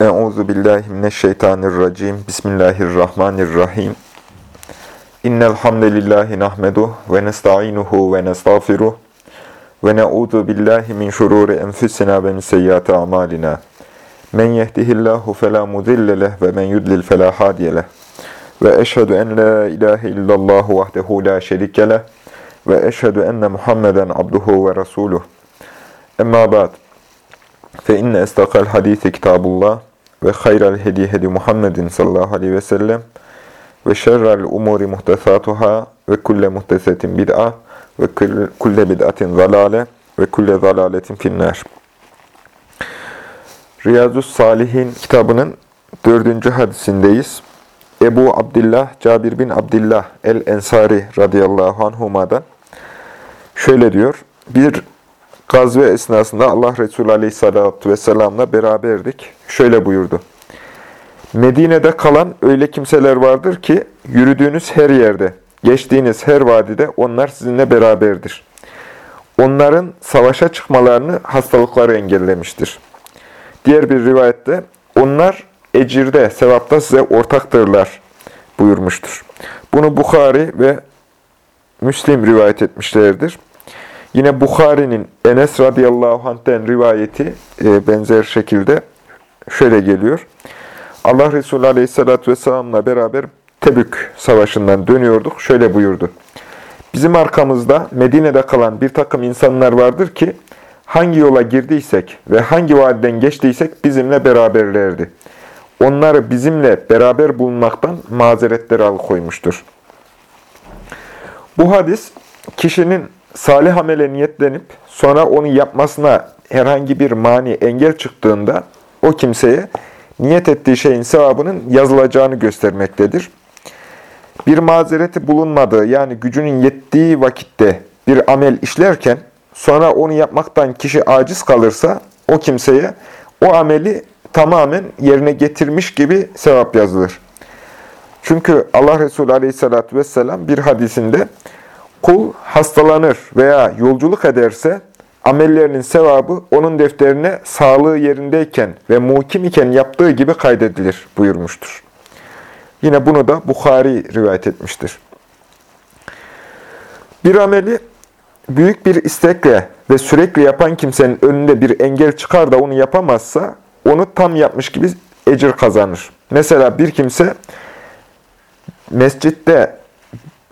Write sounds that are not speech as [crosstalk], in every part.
Euzu billahi mineşşeytanirracim. Bismillahirrahmanirrahim. İnnel hamdelellahi nahmedu ve nestainuhu ve nestağfiruh ve na'udzu billahi min şururi enfusina ve min seyyiati amalina. Men yehdihillahu fela mudille ve men yudlil fela hadiye. Ve eşhedü en la ilahe illallah vahdehu la şerike ve eşhedü enne Muhammeden abduhu ve resuluh. Emma ba'd. Fe inne estakal hadisi kitabullah ve hayral hedi hedi Muhammedin sallallahu aleyhi ve sellem ve şerrel umuri muhtesatuhâ ve kulle muhtesetin bid'a ve kulle bid'atin zalale ve kulle zalaletin finnâr. Riyazu Salihin kitabının dördüncü hadisindeyiz. Ebu Abdillah Cabir bin Abdillah el-Ensari radıyallahu anhuma'dan şöyle diyor. Bir gazve esnasında Allah Resulü Aleyhisselatü Vesselam'la beraberdik. Şöyle buyurdu. Medine'de kalan öyle kimseler vardır ki yürüdüğünüz her yerde, geçtiğiniz her vadide onlar sizinle beraberdir. Onların savaşa çıkmalarını hastalıkları engellemiştir. Diğer bir rivayette onlar ecirde, sevapta size ortaktırlar buyurmuştur. Bunu Bukhari ve Müslim rivayet etmişlerdir. Yine Bukhari'nin Enes radıyallahu anh'ten rivayeti e, benzer şekilde şöyle geliyor. Allah Resulü aleyhissalatü vesselamla beraber Tebük savaşından dönüyorduk. Şöyle buyurdu. Bizim arkamızda Medine'de kalan bir takım insanlar vardır ki hangi yola girdiysek ve hangi vadiden geçtiysek bizimle beraberlerdi. Onları bizimle beraber bulunmaktan mazeretleri alıkoymuştur. Bu hadis kişinin salih amele niyetlenip sonra onu yapmasına herhangi bir mani engel çıktığında o kimseye niyet ettiği şeyin sevabının yazılacağını göstermektedir. Bir mazereti bulunmadığı yani gücünün yettiği vakitte bir amel işlerken sonra onu yapmaktan kişi aciz kalırsa o kimseye o ameli tamamen yerine getirmiş gibi sevap yazılır. Çünkü Allah Resulü Aleyhisselatü Vesselam bir hadisinde Kul hastalanır veya yolculuk ederse amellerinin sevabı onun defterine sağlığı yerindeyken ve muhkim iken yaptığı gibi kaydedilir buyurmuştur. Yine bunu da Bukhari rivayet etmiştir. Bir ameli büyük bir istekle ve sürekli yapan kimsenin önünde bir engel çıkar da onu yapamazsa onu tam yapmış gibi ecir kazanır. Mesela bir kimse mescitte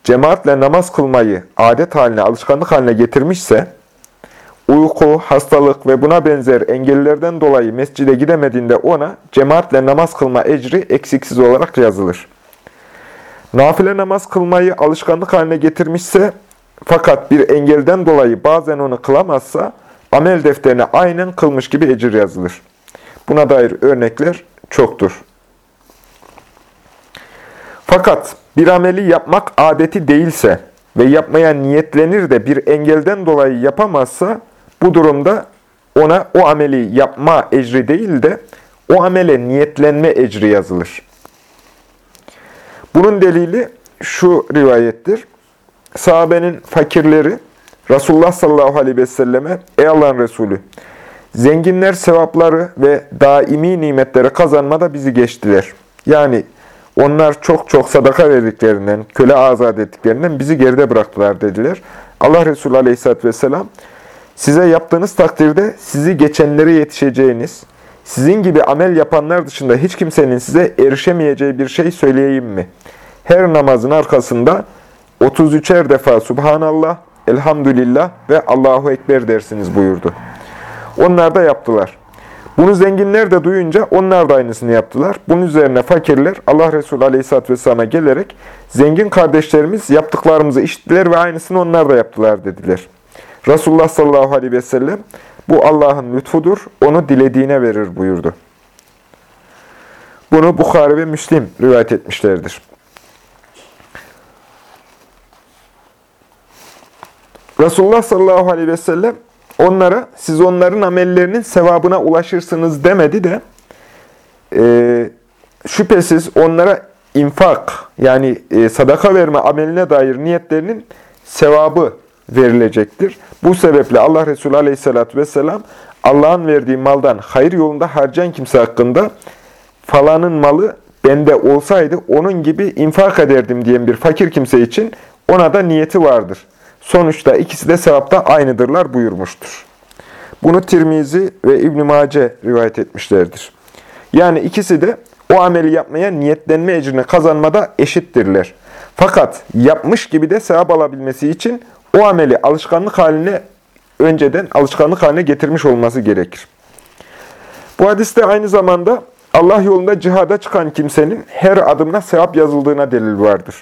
cemaatle namaz kılmayı adet haline, alışkanlık haline getirmişse, uyku, hastalık ve buna benzer engellerden dolayı mescide gidemediğinde ona cemaatle namaz kılma ecri eksiksiz olarak yazılır. Nafile namaz kılmayı alışkanlık haline getirmişse, fakat bir engelden dolayı bazen onu kılamazsa, amel defterine aynen kılmış gibi ecir yazılır. Buna dair örnekler çoktur. Fakat bir ameli yapmak adeti değilse ve yapmaya niyetlenir de bir engelden dolayı yapamazsa bu durumda ona o ameli yapma ecri değil de o amele niyetlenme ecri yazılır. Bunun delili şu rivayettir. Sahabenin fakirleri Resulullah sallallahu aleyhi ve selleme Ey Allah'ın Resulü zenginler sevapları ve daimi nimetleri kazanmada bizi geçtiler. Yani onlar çok çok sadaka verdiklerinden, köle azat ettiklerinden bizi geride bıraktılar dediler. Allah Resulü Aleyhisselatü Vesselam, size yaptığınız takdirde sizi geçenlere yetişeceğiniz, sizin gibi amel yapanlar dışında hiç kimsenin size erişemeyeceği bir şey söyleyeyim mi? Her namazın arkasında 33'er defa Subhanallah, Elhamdülillah ve Allahu Ekber dersiniz buyurdu. Onlar da yaptılar. Bunu zenginler de duyunca onlar da aynısını yaptılar. Bunun üzerine fakirler Allah Resulü Aleyhisselatü Vesselam'a gelerek zengin kardeşlerimiz yaptıklarımızı işittiler ve aynısını onlar da yaptılar dediler. Resulullah sallallahu aleyhi ve sellem bu Allah'ın lütfudur, onu dilediğine verir buyurdu. Bunu Bukhari ve Müslim rivayet etmişlerdir. Resulullah sallallahu aleyhi ve sellem onlara siz onların amellerinin sevabına ulaşırsınız demedi de e, şüphesiz onlara infak yani e, sadaka verme ameline dair niyetlerinin sevabı verilecektir. Bu sebeple Allah Resulü aleyhissalatü vesselam Allah'ın verdiği maldan hayır yolunda harcayan kimse hakkında falanın malı bende olsaydı onun gibi infak ederdim diyen bir fakir kimse için ona da niyeti vardır. Sonuçta ikisi de sevapta aynıdırlar buyurmuştur. Bunu Tirmizi ve İbn-i Mace rivayet etmişlerdir. Yani ikisi de o ameli yapmaya niyetlenme ecrini kazanmada eşittirler. Fakat yapmış gibi de sevap alabilmesi için o ameli alışkanlık haline önceden alışkanlık haline getirmiş olması gerekir. Bu hadiste aynı zamanda Allah yolunda cihada çıkan kimsenin her adımına sevap yazıldığına delil vardır.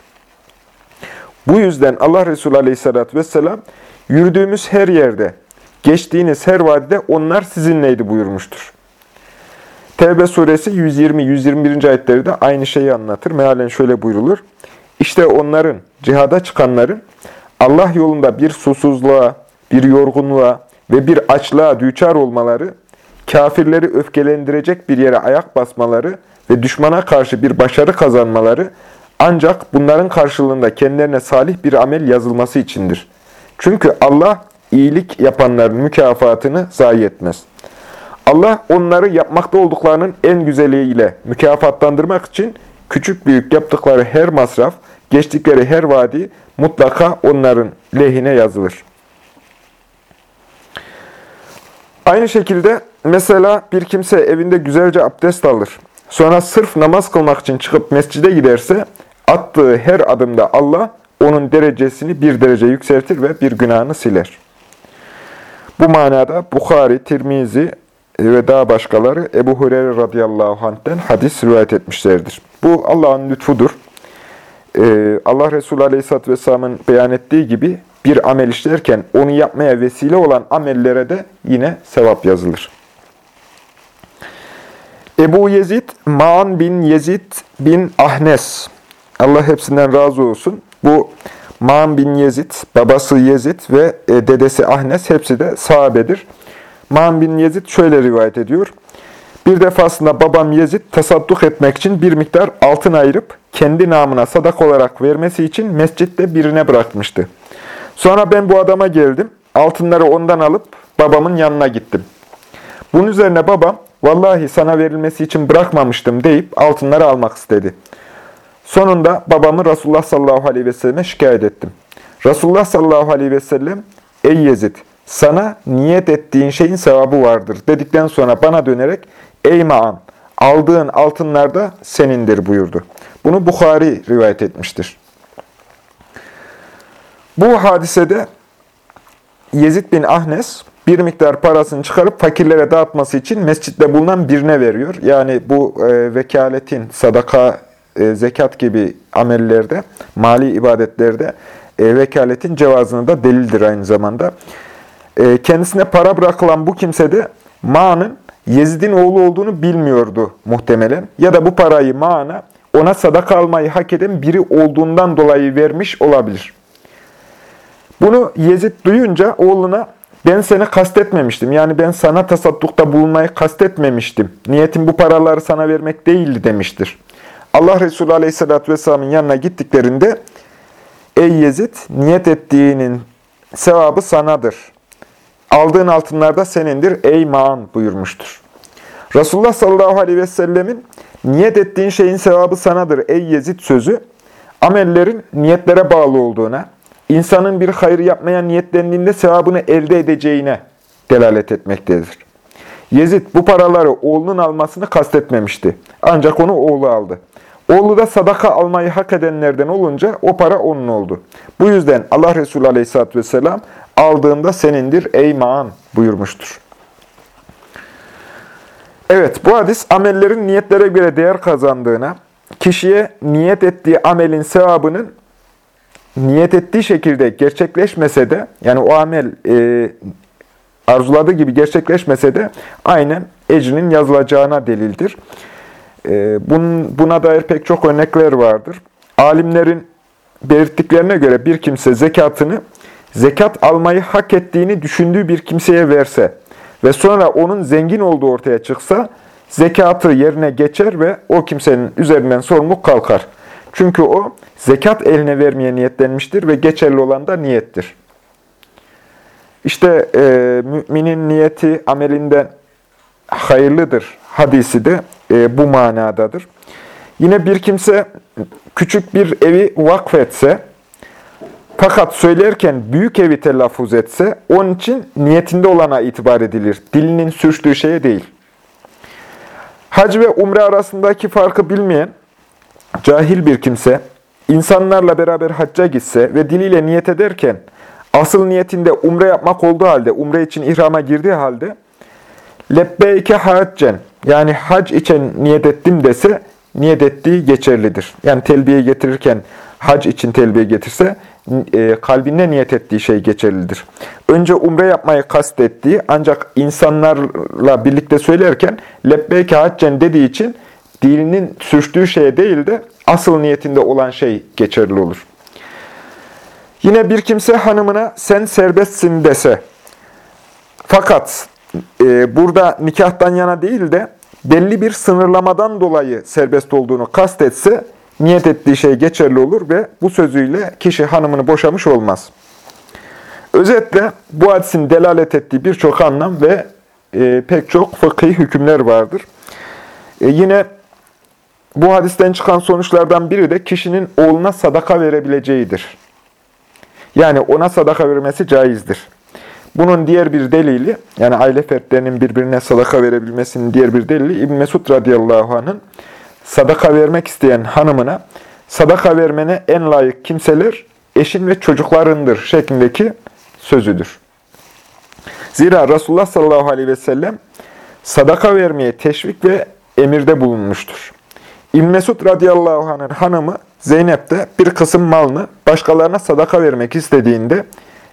Bu yüzden Allah Resulü Aleyhisselatü Vesselam yürüdüğümüz her yerde, geçtiğiniz her vadide onlar sizinleydi buyurmuştur. Tevbe suresi 120-121. ayetleri de aynı şeyi anlatır. Mealen şöyle buyrulur. İşte onların, cihada çıkanların Allah yolunda bir susuzluğa, bir yorgunluğa ve bir açlığa düçar olmaları, kafirleri öfkelendirecek bir yere ayak basmaları ve düşmana karşı bir başarı kazanmaları ancak bunların karşılığında kendilerine salih bir amel yazılması içindir. Çünkü Allah iyilik yapanların mükafatını zayi etmez. Allah onları yapmakta olduklarının en güzeliyle mükafatlandırmak için küçük büyük yaptıkları her masraf, geçtikleri her vadi mutlaka onların lehine yazılır. Aynı şekilde mesela bir kimse evinde güzelce abdest alır. Sonra sırf namaz kılmak için çıkıp mescide giderse attığı her adımda Allah onun derecesini bir derece yükseltir ve bir günahını siler. Bu manada Bukhari, Tirmizi ve daha başkaları Ebu Hureyre radıyallahu anh'ten hadis rivayet etmişlerdir. Bu Allah'ın lütfudur. Ee, Allah Resulü aleyhisselatü vesselamın beyan ettiği gibi bir amel işlerken onu yapmaya vesile olan amellere de yine sevap yazılır. Ebu Yezid, Ma'an bin Yezid bin Ahnes, Allah hepsinden razı olsun. Bu Ma'an bin Yezid, babası Yezid ve e, dedesi Ahnes hepsi de sahabedir. Ma'an bin Yezid şöyle rivayet ediyor. Bir defasında babam Yezid tasadduk etmek için bir miktar altın ayırıp kendi namına sadak olarak vermesi için mescitte birine bırakmıştı. Sonra ben bu adama geldim. Altınları ondan alıp babamın yanına gittim. Bunun üzerine babam, vallahi sana verilmesi için bırakmamıştım deyip altınları almak istedi. Sonunda babamı Resulullah sallallahu aleyhi ve selleme şikayet ettim. Resulullah sallallahu aleyhi ve sellem, ey Yezid, sana niyet ettiğin şeyin sevabı vardır dedikten sonra bana dönerek, ey Maan, aldığın altınlar da senindir buyurdu. Bunu Bukhari rivayet etmiştir. Bu hadisede Yezid bin Ahnes bir miktar parasını çıkarıp fakirlere dağıtması için mescitte bulunan birine veriyor. Yani bu e, vekaletin, sadaka, e, zekat gibi amellerde, mali ibadetlerde e, vekaletin cevazını da delildir aynı zamanda. E, kendisine para bırakılan bu kimse de Ma'nın Yezid'in oğlu olduğunu bilmiyordu muhtemelen. Ya da bu parayı Ma'na ona sadaka almayı hak eden biri olduğundan dolayı vermiş olabilir. Bunu Yezid duyunca oğluna ben seni kastetmemiştim. Yani ben sana tasaddukta bulunmayı kastetmemiştim. Niyetim bu paraları sana vermek değildi demiştir. Allah Resulü Aleyhisselatü Vesselam'ın yanına gittiklerinde Ey Yezid, niyet ettiğinin sevabı sanadır. Aldığın altınlar da senindir ey maan buyurmuştur. Resulullah sallallahu aleyhi ve sellemin niyet ettiğin şeyin sevabı sanadır ey Yezid sözü, amellerin niyetlere bağlı olduğuna, insanın bir hayır yapmaya niyetlendiğinde sevabını elde edeceğine delalet etmektedir. Yezid bu paraları oğlunun almasını kastetmemişti. Ancak onu oğlu aldı. Oğlu da sadaka almayı hak edenlerden olunca o para onun oldu. Bu yüzden Allah Resulü Aleyhisselatü Vesselam aldığında senindir ey maan buyurmuştur. Evet bu hadis amellerin niyetlere göre değer kazandığına, kişiye niyet ettiği amelin sevabının niyet ettiği şekilde gerçekleşmese de, yani o amel e, arzuladığı gibi gerçekleşmese de aynen ecrinin yazılacağına delildir. E, bunun, buna dair pek çok örnekler vardır. Alimlerin belirttiklerine göre bir kimse zekatını zekat almayı hak ettiğini düşündüğü bir kimseye verse ve sonra onun zengin olduğu ortaya çıksa, zekatı yerine geçer ve o kimsenin üzerinden sorumluluk kalkar. Çünkü o zekat eline vermeye niyetlenmiştir ve geçerli olan da niyettir. İşte e, müminin niyeti amelinden hayırlıdır, hadisi de e, bu manadadır. Yine bir kimse küçük bir evi vakfetse, fakat söylerken büyük evi telaffuz etse, onun için niyetinde olana itibar edilir. Dilinin sürçtüğü şeye değil. Hac ve umre arasındaki farkı bilmeyen, cahil bir kimse, insanlarla beraber hacca gitse ve diliyle niyet ederken, asıl niyetinde umre yapmak olduğu halde, umre için ihrama girdiği halde, lebbeyke haccen, yani hac için niyet ettim dese, niyet ettiği geçerlidir. Yani telbiye getirirken hac için telbiye getirse, e, kalbinde niyet ettiği şey geçerlidir. Önce umre yapmayı kastettiği ancak insanlarla birlikte söylerken lebbeyke haccen dediği için dilinin sürçtüğü şeye değil de asıl niyetinde olan şey geçerli olur. Yine bir kimse hanımına sen serbestsin dese fakat e, burada nikahtan yana değil de belli bir sınırlamadan dolayı serbest olduğunu kastetse niyet ettiği şey geçerli olur ve bu sözüyle kişi hanımını boşamış olmaz. Özetle bu hadisin delalet ettiği birçok anlam ve e, pek çok fıkhi hükümler vardır. E, yine bu hadisten çıkan sonuçlardan biri de kişinin oğluna sadaka verebileceğidir. Yani ona sadaka vermesi caizdir. Bunun diğer bir delili, yani aile fertlerinin birbirine sadaka verebilmesinin diğer bir delili İbn Mesud radıyallahu anh'ın sadaka vermek isteyen hanımına sadaka vermene en layık kimseler eşin ve çocuklarındır şeklindeki sözüdür. Zira Resulullah sallallahu aleyhi ve sellem sadaka vermeye teşvik ve emirde bulunmuştur. İbn Mesud radıyallahu anh'ın hanımı Zeynep de bir kısım malını başkalarına sadaka vermek istediğinde,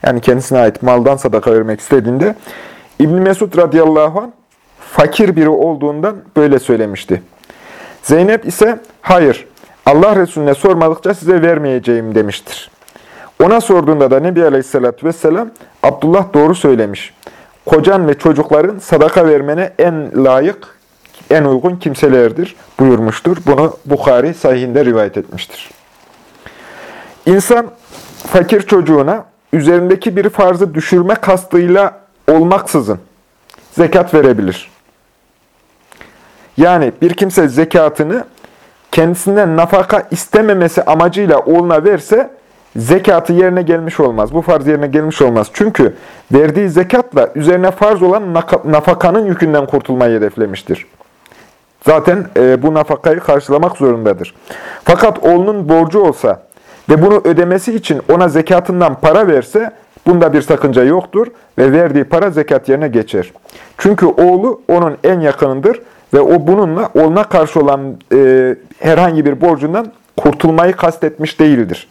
yani kendisine ait maldan sadaka vermek istediğinde, İbn Mesud radıyallahu anh fakir biri olduğundan böyle söylemişti. Zeynep ise hayır Allah Resulüne sormadıkça size vermeyeceğim demiştir. Ona sorduğunda da Nebi Aleyhisselatü Vesselam Abdullah doğru söylemiş. Kocan ve çocukların sadaka vermene en layık, en uygun kimselerdir buyurmuştur. Bunu Bukhari sahihinde rivayet etmiştir. İnsan fakir çocuğuna üzerindeki bir farzı düşürme kastıyla olmaksızın zekat verebilir. Yani bir kimse zekatını kendisinden nafaka istememesi amacıyla oğluna verse zekatı yerine gelmiş olmaz. Bu farz yerine gelmiş olmaz. Çünkü verdiği zekatla üzerine farz olan nafakanın yükünden kurtulmayı hedeflemiştir. Zaten e, bu nafakayı karşılamak zorundadır. Fakat oğlunun borcu olsa ve bunu ödemesi için ona zekatından para verse bunda bir sakınca yoktur ve verdiği para zekat yerine geçer. Çünkü oğlu onun en yakınındır ve o bununla oğluna karşı olan e, herhangi bir borcundan kurtulmayı kastetmiş değildir.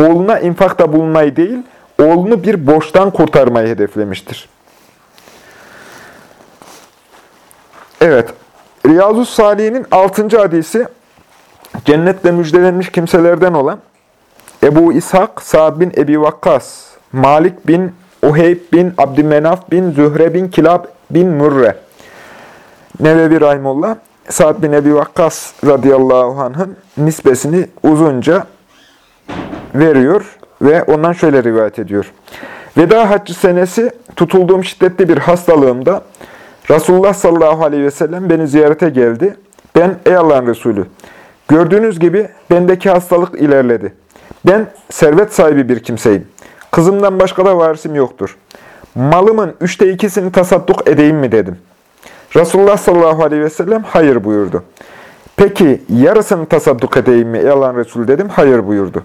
Oğluna infakta bulunmayı değil, oğlunu bir borçtan kurtarmayı hedeflemiştir. Evet, Riyazu Salih'in 6. hadisi cennetle müjdelenmiş kimselerden olan Ebu İshak, Sa'd bin Ebi Vakkas, Malik bin Uheyb bin Abdümenaf bin Zühre bin Kilab bin Mürre Nevevi Rahimullah, Sa'd bin Ebi Vakkas radıyallahu anh'ın nisbesini uzunca veriyor ve ondan şöyle rivayet ediyor. Veda haccı senesi tutulduğum şiddetli bir hastalığımda Resulullah sallallahu aleyhi ve sellem beni ziyarete geldi. Ben ey Allah'ın Resulü, gördüğünüz gibi bendeki hastalık ilerledi. Ben servet sahibi bir kimseyim. Kızımdan başka da varisim yoktur. Malımın üçte ikisini tasadduk edeyim mi dedim. Resulullah sallallahu aleyhi ve sellem hayır buyurdu. Peki yarısını tasadduk edeyim mi ey Allah'ın Resulü dedim. Hayır buyurdu.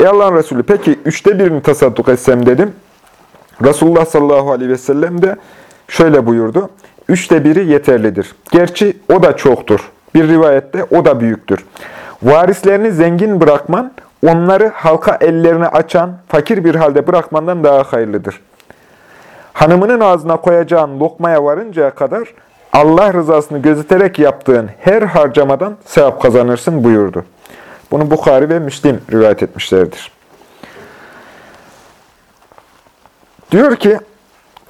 Ey Allah'ın Resulü peki üçte birini tasadduk etsem dedim. Resulullah sallallahu aleyhi ve sellem de şöyle buyurdu. Üçte biri yeterlidir. Gerçi o da çoktur. Bir rivayette o da büyüktür. Varislerini zengin bırakman, onları halka ellerini açan, fakir bir halde bırakmandan daha hayırlıdır. Hanımının ağzına koyacağın lokmaya varıncaya kadar Allah rızasını gözeterek yaptığın her harcamadan sevap kazanırsın buyurdu. Bunu Bukhari ve Müslim rivayet etmişlerdir. Diyor ki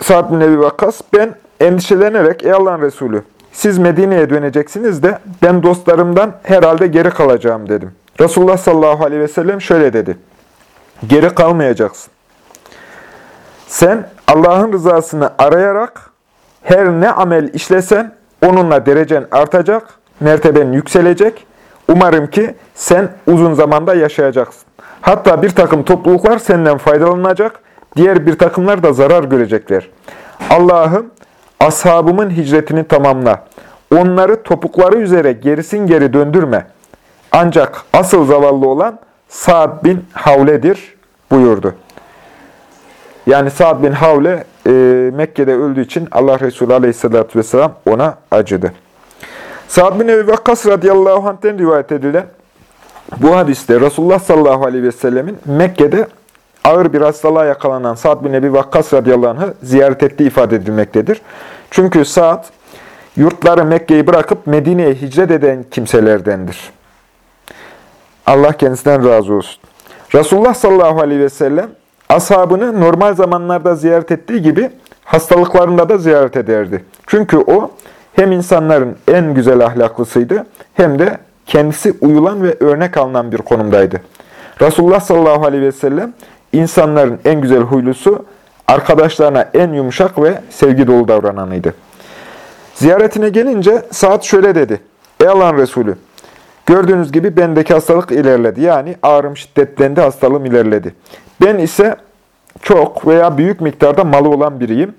Sa'd bin Ebi Vakkas, ben endişelenerek ey Allah'ın Resulü siz Medine'ye döneceksiniz de ben dostlarımdan herhalde geri kalacağım dedim. Resulullah sallallahu aleyhi ve sellem şöyle dedi. Geri kalmayacaksın. Sen Allah'ın rızasını arayarak her ne amel işlesen onunla derecen artacak, merteben yükselecek. Umarım ki sen uzun zamanda yaşayacaksın. Hatta bir takım topluluklar senden faydalanacak, diğer bir takımlar da zarar görecekler. Allah'ım ashabımın hicretini tamamla. Onları topukları üzere gerisin geri döndürme. Ancak asıl zavallı olan Sa'd bin Havle'dir buyurdu. Yani Sa'd bin Havle e, Mekke'de öldüğü için Allah Resulü Aleyhisselatü vesselam ona acıdı. Sa'd bin Ebi Vakkas radıyallahu anh'ten rivayet edilen bu hadiste Resulullah sallallahu aleyhi ve sellemin Mekke'de ağır bir hastalığa yakalanan Sa'd bin Ebi Vakkas radıyallahu anh'ı ziyaret ettiği ifade edilmektedir. Çünkü Sa'd yurtları Mekke'yi bırakıp Medine'ye hicret eden kimselerdendir. Allah kendisinden razı olsun. Resulullah sallallahu aleyhi ve sellem ashabını normal zamanlarda ziyaret ettiği gibi hastalıklarında da ziyaret ederdi. Çünkü o hem insanların en güzel ahlaklısıydı hem de kendisi uyulan ve örnek alınan bir konumdaydı. Resulullah sallallahu aleyhi ve sellem insanların en güzel huylusu, arkadaşlarına en yumuşak ve sevgi dolu davrananıydı. Ziyaretine gelince saat şöyle dedi. Ey Allah'ın Resulü, gördüğünüz gibi bendeki hastalık ilerledi. Yani ağrım şiddetlendi, hastalığım ilerledi. Ben ise çok veya büyük miktarda malı olan biriyim.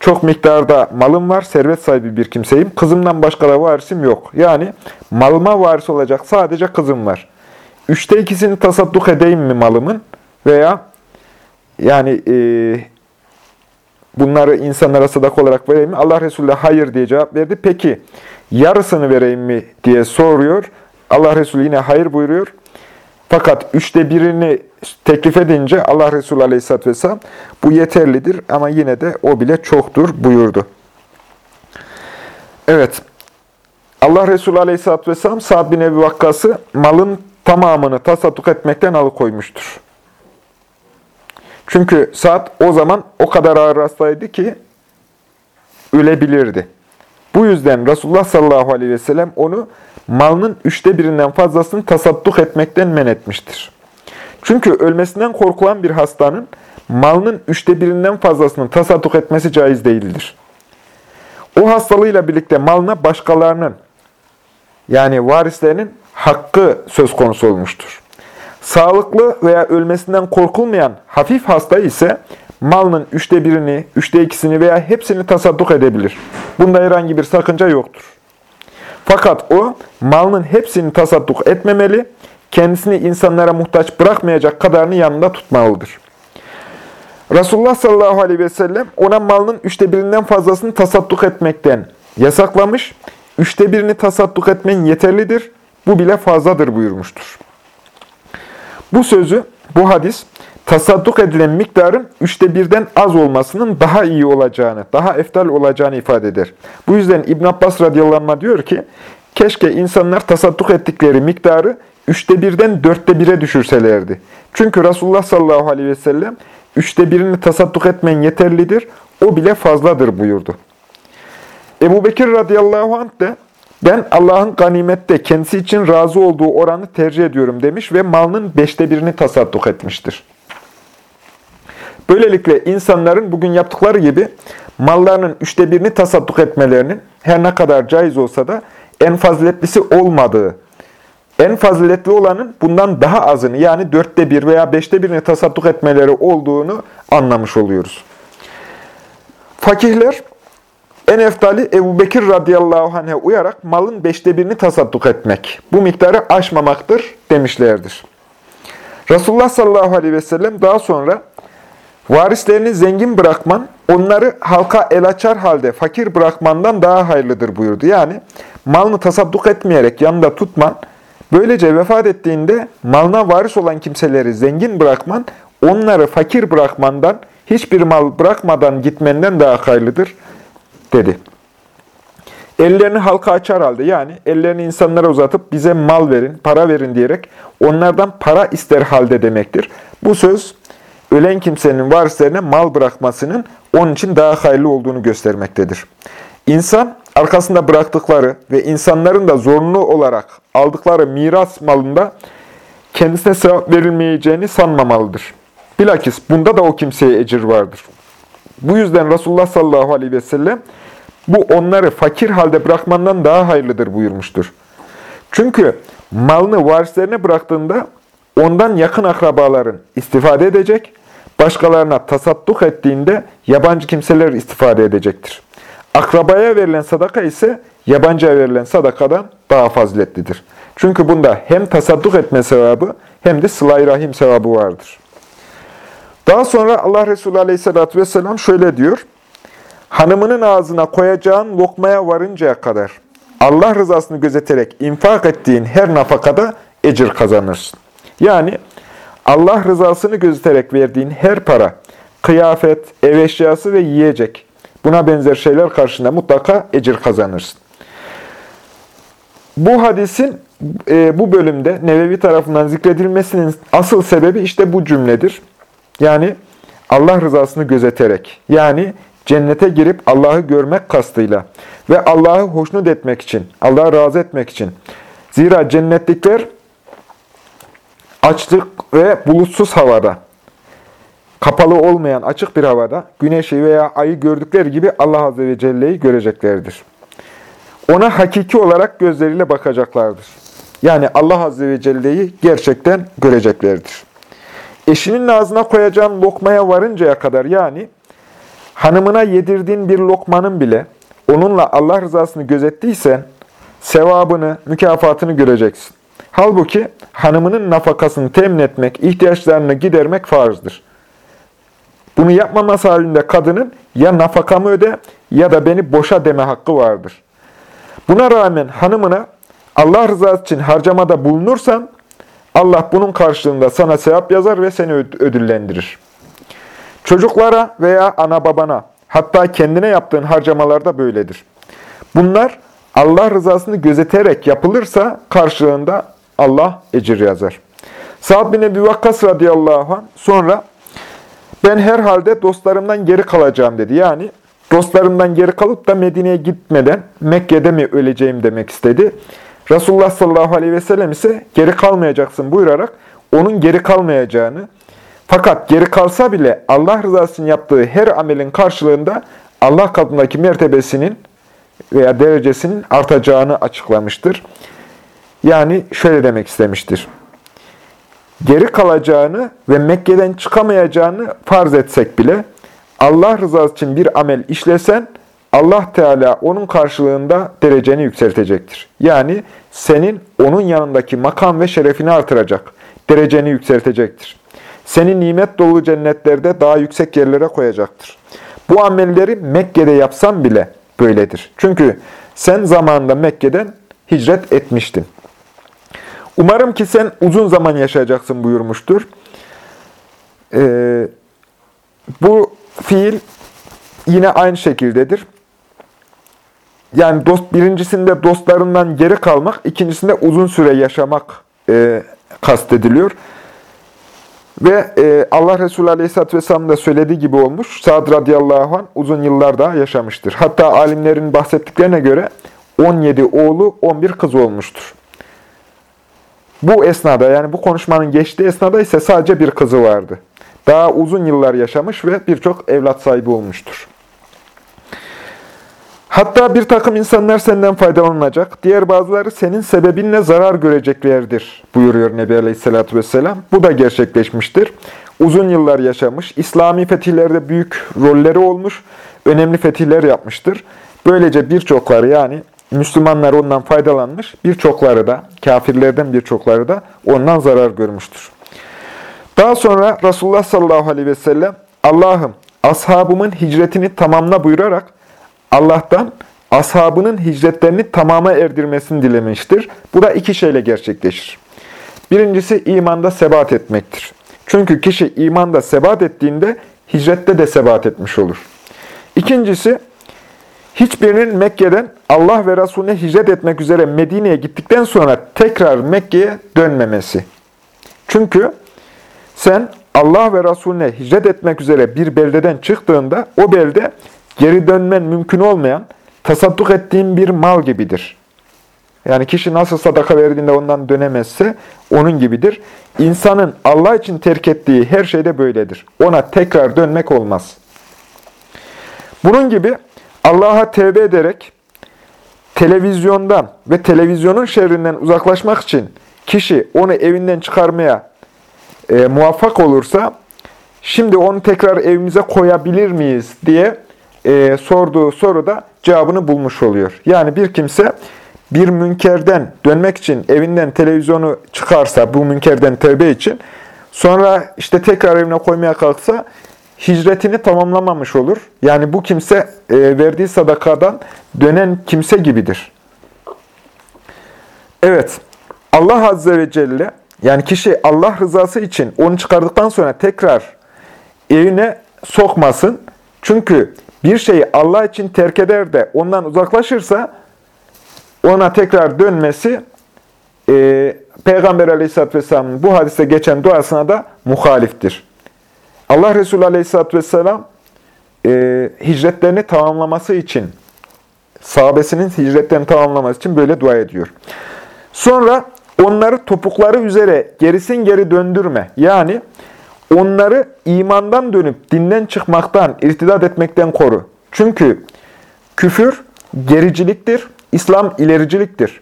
Çok miktarda malım var, servet sahibi bir kimseyim. Kızımdan başka da varisim yok. Yani malıma varis olacak sadece kızım var. Üçte ikisini tasadduk edeyim mi malımın? Veya yani e, bunları insanlara sadak olarak vereyim mi? Allah Resulü hayır diye cevap verdi. Peki yarısını vereyim mi diye soruyor. Allah Resulü yine hayır buyuruyor. Fakat üçte birini teklif edince Allah Resulü Aleyhisselatü Vesselam bu yeterlidir ama yine de o bile çoktur buyurdu. Evet. Allah Resulü Aleyhisselatü Vesselam Sa'd bin Ebi Vakkas'ı malın tamamını tasadduk etmekten alıkoymuştur. Çünkü Sa'd o zaman o kadar ağır hastaydı ki ölebilirdi. Bu yüzden Resulullah sallallahu aleyhi ve sellem onu malının üçte birinden fazlasını tasadduk etmekten men etmiştir. Çünkü ölmesinden korkulan bir hastanın malının üçte birinden fazlasını tasadduk etmesi caiz değildir. O hastalığıyla birlikte malına başkalarının yani varislerinin hakkı söz konusu olmuştur. Sağlıklı veya ölmesinden korkulmayan hafif hasta ise malının üçte birini, üçte ikisini veya hepsini tasadduk edebilir. Bunda herhangi bir sakınca yoktur. Fakat o malının hepsini tasadduk etmemeli, kendisini insanlara muhtaç bırakmayacak kadarını yanında tutmalıdır. Resulullah sallallahu aleyhi ve sellem ona malının üçte birinden fazlasını tasadduk etmekten yasaklamış, üçte birini tasadduk etmen yeterlidir, bu bile fazladır buyurmuştur. Bu sözü, bu hadis, tasadduk edilen miktarın üçte birden az olmasının daha iyi olacağını, daha eftal olacağını ifade eder. Bu yüzden İbn Abbas radıyallahu diyor ki, keşke insanlar tasadduk ettikleri miktarı üçte birden dörtte bire düşürselerdi. Çünkü Resulullah sallallahu aleyhi ve sellem, üçte birini tasadduk etmen yeterlidir, o bile fazladır buyurdu. Ebu Bekir radıyallahu anh de, ben Allah'ın ganimette kendisi için razı olduğu oranı tercih ediyorum demiş ve malının beşte birini tasadduk etmiştir. Böylelikle insanların bugün yaptıkları gibi mallarının üçte birini tasadduk etmelerinin her ne kadar caiz olsa da en faziletlisi olmadığı, en faziletli olanın bundan daha azını yani dörtte bir veya beşte birini tasadduk etmeleri olduğunu anlamış oluyoruz. Fakihler en eftali Ebu Bekir radıyallahu anh'e uyarak malın beşte birini tasadduk etmek, bu miktarı aşmamaktır demişlerdir. Resulullah sallallahu aleyhi ve sellem daha sonra Varislerini zengin bırakman, onları halka el açar halde fakir bırakmandan daha hayırlıdır buyurdu. Yani malını tasadduk etmeyerek yanında tutman, böylece vefat ettiğinde malına varis olan kimseleri zengin bırakman, onları fakir bırakmandan, hiçbir mal bırakmadan gitmenden daha hayırlıdır dedi. Ellerini halka açar halde yani ellerini insanlara uzatıp bize mal verin, para verin diyerek onlardan para ister halde demektir. Bu söz ölen kimsenin varislerine mal bırakmasının onun için daha hayırlı olduğunu göstermektedir. İnsan arkasında bıraktıkları ve insanların da zorunlu olarak aldıkları miras malında kendisine sevap verilmeyeceğini sanmamalıdır. Bilakis bunda da o kimseye ecir vardır. Bu yüzden Resulullah sallallahu aleyhi ve sellem bu onları fakir halde bırakmandan daha hayırlıdır buyurmuştur. Çünkü malını varislerine bıraktığında ondan yakın akrabaların istifade edecek, başkalarına tasadduk ettiğinde yabancı kimseler istifade edecektir. Akrabaya verilen sadaka ise yabancıya verilen sadakadan daha faziletlidir. Çünkü bunda hem tasadduk etme sevabı hem de sıla rahim sevabı vardır. Daha sonra Allah Resulü Aleyhisselatü Vesselam şöyle diyor. Hanımının ağzına koyacağın lokmaya varıncaya kadar Allah rızasını gözeterek infak ettiğin her nafakada ecir kazanırsın. Yani Allah rızasını gözeterek verdiğin her para, kıyafet, ev eşyası ve yiyecek, buna benzer şeyler karşında mutlaka ecir kazanırsın. Bu hadisin e, bu bölümde Nevevi tarafından zikredilmesinin asıl sebebi işte bu cümledir. Yani Allah rızasını gözeterek, yani cennete girip Allah'ı görmek kastıyla ve Allah'ı hoşnut etmek için, Allah'ı razı etmek için. Zira cennetlikler açlık ve bulutsuz havada, kapalı olmayan açık bir havada güneşi veya ayı gördükleri gibi Allah Azze ve Celle'yi göreceklerdir. Ona hakiki olarak gözleriyle bakacaklardır. Yani Allah Azze ve Celle'yi gerçekten göreceklerdir. Eşinin ağzına koyacağın lokmaya varıncaya kadar yani hanımına yedirdiğin bir lokmanın bile onunla Allah rızasını gözettiysen sevabını, mükafatını göreceksin. Halbuki hanımının nafakasını temin etmek, ihtiyaçlarını gidermek farzdır. Bunu yapmaması halinde kadının ya nafakamı öde ya da beni boşa deme hakkı vardır. Buna rağmen hanımına Allah rızası için harcamada bulunursan Allah bunun karşılığında sana sevap yazar ve seni ödüllendirir. Çocuklara veya ana babana, hatta kendine yaptığın harcamalarda böyledir. Bunlar Allah rızasını gözeterek yapılırsa karşılığında Allah ecir yazar. Sa'd bin Ebi Vakkas radıyallahu anh sonra ben herhalde dostlarımdan geri kalacağım dedi. Yani dostlarımdan geri kalıp da Medine'ye gitmeden Mekke'de mi öleceğim demek istedi. Resulullah sallallahu aleyhi ve sellem ise geri kalmayacaksın buyurarak onun geri kalmayacağını fakat geri kalsa bile Allah rızası için yaptığı her amelin karşılığında Allah katındaki mertebesinin veya derecesinin artacağını açıklamıştır. Yani şöyle demek istemiştir. Geri kalacağını ve Mekke'den çıkamayacağını farz etsek bile Allah rızası için bir amel işlesen Allah Teala onun karşılığında dereceni yükseltecektir. Yani senin onun yanındaki makam ve şerefini artıracak, dereceni yükseltecektir. Seni nimet dolu cennetlerde daha yüksek yerlere koyacaktır. Bu amelleri Mekke'de yapsan bile böyledir. Çünkü sen zamanında Mekke'den hicret etmiştin. Umarım ki sen uzun zaman yaşayacaksın buyurmuştur. Ee, bu fiil yine aynı şekildedir. Yani dost birincisinde dostlarından geri kalmak, ikincisinde uzun süre yaşamak e, kastediliyor. Ve e, Allah Resulü Aleyhisselatü Vesselam da söylediği gibi olmuş. Sa'd radıyallahu anh uzun yıllar daha yaşamıştır. Hatta alimlerin bahsettiklerine göre 17 oğlu 11 kız olmuştur. Bu esnada yani bu konuşmanın geçtiği esnada ise sadece bir kızı vardı. Daha uzun yıllar yaşamış ve birçok evlat sahibi olmuştur. Hatta bir takım insanlar senden faydalanacak, diğer bazıları senin sebebinle zarar göreceklerdir buyuruyor Nebi Aleyhisselatü Vesselam. Bu da gerçekleşmiştir. Uzun yıllar yaşamış, İslami fetihlerde büyük rolleri olmuş, önemli fetihler yapmıştır. Böylece birçokları yani Müslümanlar ondan faydalanmış, birçokları da, kafirlerden birçokları da ondan zarar görmüştür. Daha sonra Resulullah sallallahu aleyhi ve sellem, Allah'ım ashabımın hicretini tamamla buyurarak, Allah'tan ashabının hicretlerini tamama erdirmesini dilemiştir. Bu da iki şeyle gerçekleşir. Birincisi imanda sebat etmektir. Çünkü kişi imanda sebat ettiğinde hicrette de sebat etmiş olur. İkincisi, hiçbirinin Mekke'den Allah ve Resulüne hicret etmek üzere Medine'ye gittikten sonra tekrar Mekke'ye dönmemesi. Çünkü sen Allah ve Resulüne hicret etmek üzere bir beldeden çıktığında o belde geri dönmen mümkün olmayan, tasadduk ettiğin bir mal gibidir. Yani kişi nasıl sadaka verdiğinde ondan dönemezse onun gibidir. İnsanın Allah için terk ettiği her şeyde böyledir. Ona tekrar dönmek olmaz. Bunun gibi Allah'a tevbe ederek televizyondan ve televizyonun şerrinden uzaklaşmak için kişi onu evinden çıkarmaya e, muvaffak olursa, şimdi onu tekrar evimize koyabilir miyiz diye e, sorduğu soruda cevabını bulmuş oluyor. Yani bir kimse bir münkerden dönmek için evinden televizyonu çıkarsa, bu münkerden tövbe için, sonra işte tekrar evine koymaya kalksa, hicretini tamamlamamış olur. Yani bu kimse e, verdiği sadakadan dönen kimse gibidir. Evet, Allah Azze ve Celle, yani kişi Allah rızası için onu çıkardıktan sonra tekrar evine sokmasın. Çünkü bir şeyi Allah için terk eder de ondan uzaklaşırsa, ona tekrar dönmesi, e, Peygamber Aleyhisselatü Vesselam'ın bu hadiste geçen duasına da muhaliftir. Allah Resulü Aleyhisselatü Vesselam e, hicretlerini tamamlaması için, sahabesinin hicretlerini tamamlaması için böyle dua ediyor. Sonra onları topukları üzere gerisin geri döndürme. Yani onları imandan dönüp dinden çıkmaktan, irtidat etmekten koru. Çünkü küfür gericiliktir, İslam ilericiliktir.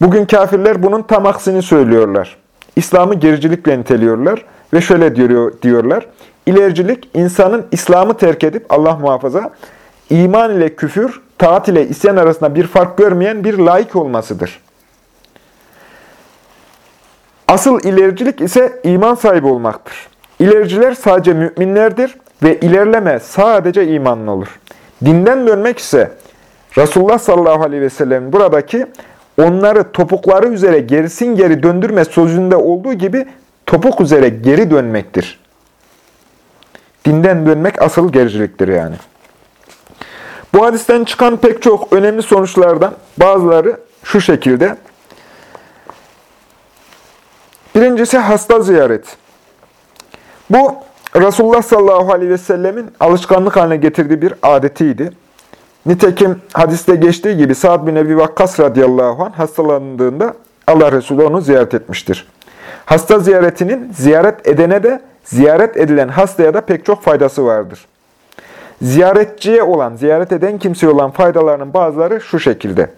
Bugün kafirler bunun tam aksini söylüyorlar. İslam'ı gericilikle niteliyorlar. Ve şöyle diyor, diyorlar, ilericilik insanın İslam'ı terk edip Allah muhafaza, iman ile küfür, taat ile isyan arasında bir fark görmeyen bir laik olmasıdır. Asıl ilericilik ise iman sahibi olmaktır. İlericiler sadece müminlerdir ve ilerleme sadece imanlı olur. Dinden dönmek ise Resulullah sallallahu aleyhi ve sellem buradaki onları topukları üzere gerisin geri döndürme sözünde olduğu gibi topuk üzere geri dönmektir. Dinden dönmek asıl gericiliktir yani. Bu hadisten çıkan pek çok önemli sonuçlardan bazıları şu şekilde. Birincisi hasta ziyaret. Bu Resulullah sallallahu aleyhi ve sellemin alışkanlık haline getirdiği bir adetiydi. Nitekim hadiste geçtiği gibi Sa'd bin Ebi Vakkas radıyallahu anh hastalandığında Allah Resulü onu ziyaret etmiştir. Hasta ziyaretinin ziyaret edene de ziyaret edilen hastaya da pek çok faydası vardır. Ziyaretçiye olan, ziyaret eden kimseye olan faydalarının bazıları şu şekilde.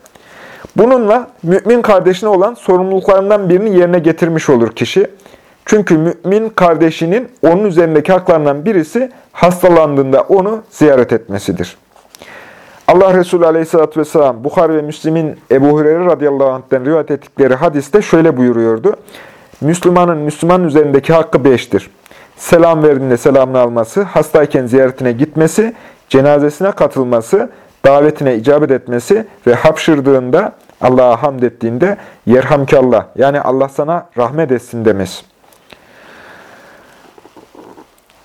Bununla mümin kardeşine olan sorumluluklarından birini yerine getirmiş olur kişi. Çünkü mümin kardeşinin onun üzerindeki haklarından birisi hastalandığında onu ziyaret etmesidir. Allah Resulü Aleyhisselatü Vesselam Bukhari ve Müslim'in Ebu Hureyre radıyallahu anh'ten rivayet ettikleri hadiste şöyle buyuruyordu. Müslümanın Müslüman üzerindeki hakkı beştir. Selam verdiğinde selamını alması, hastayken ziyaretine gitmesi, cenazesine katılması, davetine icabet etmesi ve hapşırdığında, Allah'a hamd ettiğinde yerhamkallah yani Allah sana rahmet etsin demesi.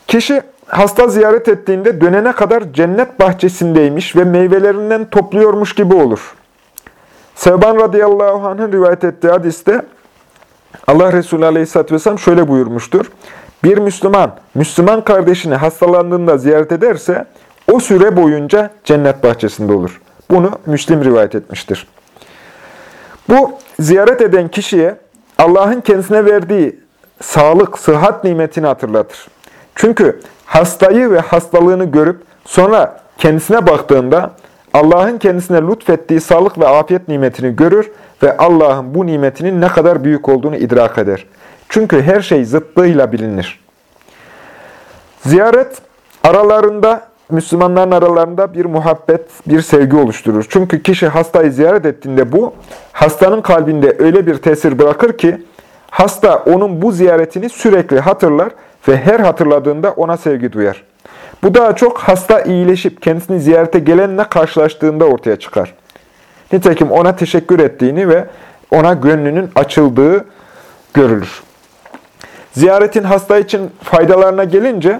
Kişi hasta ziyaret ettiğinde dönene kadar cennet bahçesindeymiş ve meyvelerinden topluyormuş gibi olur. Sevban radıyallahu anh'ın rivayet ettiği hadiste Allah Resulü Aleyhisselatü Vesselam şöyle buyurmuştur. Bir Müslüman, Müslüman kardeşini hastalandığında ziyaret ederse o süre boyunca cennet bahçesinde olur. Bunu Müslim rivayet etmiştir. Bu ziyaret eden kişiye Allah'ın kendisine verdiği sağlık, sıhhat nimetini hatırlatır. Çünkü hastayı ve hastalığını görüp sonra kendisine baktığında Allah'ın kendisine lütfettiği sağlık ve afiyet nimetini görür ve Allah'ın bu nimetinin ne kadar büyük olduğunu idrak eder. Çünkü her şey zıttıyla bilinir. Ziyaret aralarında, Müslümanların aralarında bir muhabbet, bir sevgi oluşturur. Çünkü kişi hastayı ziyaret ettiğinde bu, hastanın kalbinde öyle bir tesir bırakır ki, hasta onun bu ziyaretini sürekli hatırlar ve her hatırladığında ona sevgi duyar. Bu daha çok hasta iyileşip kendisini ziyarete gelenle karşılaştığında ortaya çıkar. Nitekim ona teşekkür ettiğini ve ona gönlünün açıldığı görülür. Ziyaretin hasta için faydalarına gelince,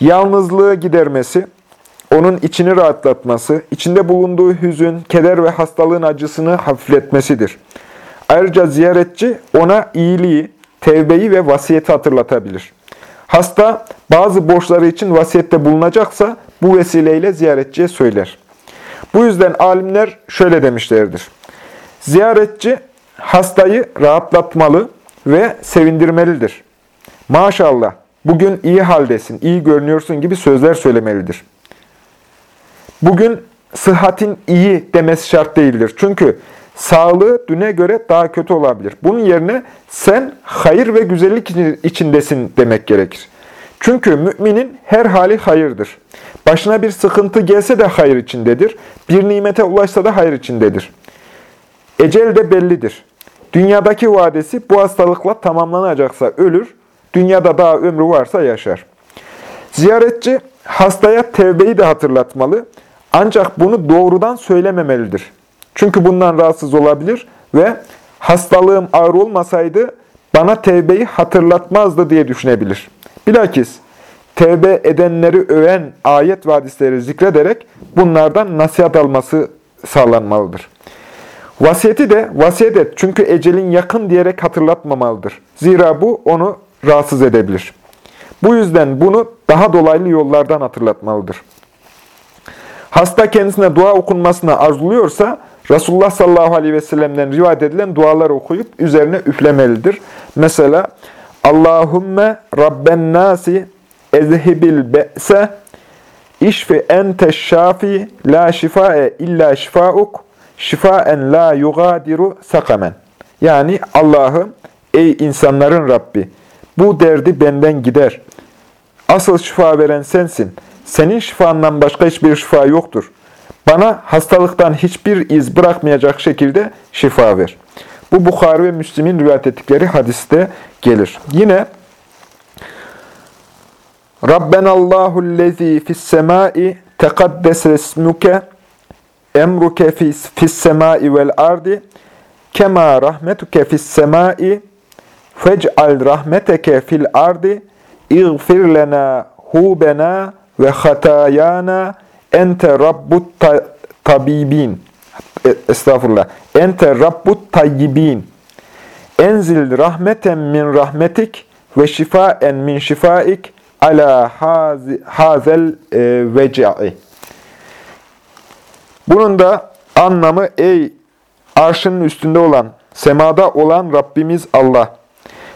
yalnızlığı gidermesi, onun içini rahatlatması, içinde bulunduğu hüzün, keder ve hastalığın acısını hafifletmesidir. Ayrıca ziyaretçi ona iyiliği, tevbeyi ve vasiyeti hatırlatabilir. Hasta bazı borçları için vasiyette bulunacaksa bu vesileyle ziyaretçiye söyler. Bu yüzden alimler şöyle demişlerdir. Ziyaretçi hastayı rahatlatmalı ve sevindirmelidir. Maşallah bugün iyi haldesin, iyi görünüyorsun gibi sözler söylemelidir. bugün sıhhatin iyi demesi şart değildir. Çünkü sağlığı düne göre daha kötü olabilir. Bunun yerine sen hayır ve güzellik içindesin demek gerekir. Çünkü müminin her hali hayırdır. Başına bir sıkıntı gelse de hayır içindedir. Bir nimete ulaşsa da hayır içindedir. Ecel de bellidir. Dünyadaki vadesi bu hastalıkla tamamlanacaksa ölür, dünyada daha ömrü varsa yaşar. Ziyaretçi hastaya tevbeyi de hatırlatmalı. Ancak bunu doğrudan söylememelidir. Çünkü bundan rahatsız olabilir ve hastalığım ağır olmasaydı bana tevbeyi hatırlatmazdı diye düşünebilir. Bilakis tevbe edenleri öven ayet ve hadisleri zikrederek bunlardan nasihat alması sağlanmalıdır. Vasiyeti de vasiyet et çünkü ecelin yakın diyerek hatırlatmamalıdır. Zira bu onu rahatsız edebilir. Bu yüzden bunu daha dolaylı yollardan hatırlatmalıdır. Hasta kendisine dua okunmasına arzuluyorsa Resulullah sallallahu aleyhi ve sellem'den rivayet edilen dualar okuyup üzerine üflemelidir. Mesela Allahümme Rabben nasi ezhibil be'se işfi ente şafi la şifae illa şifauk şifaen la yugadiru sakamen. Yani Allah'ım ey insanların Rabbi bu derdi benden gider. Asıl şifa veren sensin. Senin şifandan başka hiçbir şifa yoktur. Bana hastalıktan hiçbir iz bırakmayacak şekilde şifa ver. Bu Bukhari ve Müslim'in rivayet ettikleri hadiste gelir. Yine Rabbenallahu lezi fis semai tekaddese ismuke emruke fis semai vel ardi kema rahmetuke fis semai fec'al rahmeteke fil ardi iğfir lena hubena ve hatayana ente rabbut tabibin. E, estağfurullah. Ente rabbut tayyibin. Enzil rahmeten min rahmetik ve şifaen min şifaik ala hazel e, veca'i. Bunun da anlamı ey arşının üstünde olan, semada olan Rabbimiz Allah.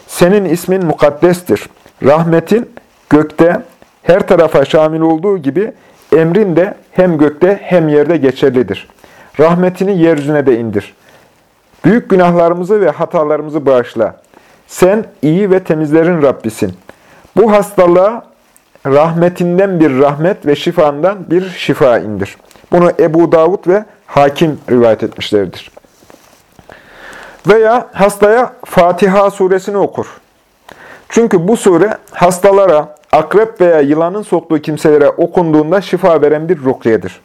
Senin ismin mukaddestir. Rahmetin gökte her tarafa şamil olduğu gibi emrin de hem gökte hem yerde geçerlidir. Rahmetini yeryüzüne de indir. Büyük günahlarımızı ve hatalarımızı bağışla. Sen iyi ve temizlerin Rabbisin. Bu hastalığa rahmetinden bir rahmet ve şifandan bir şifa indir. Bunu Ebu Davud ve Hakim rivayet etmişlerdir. Veya hastaya Fatiha suresini okur. Çünkü bu sure hastalara, akrep veya yılanın soktuğu kimselere okunduğunda şifa veren bir rukyedir.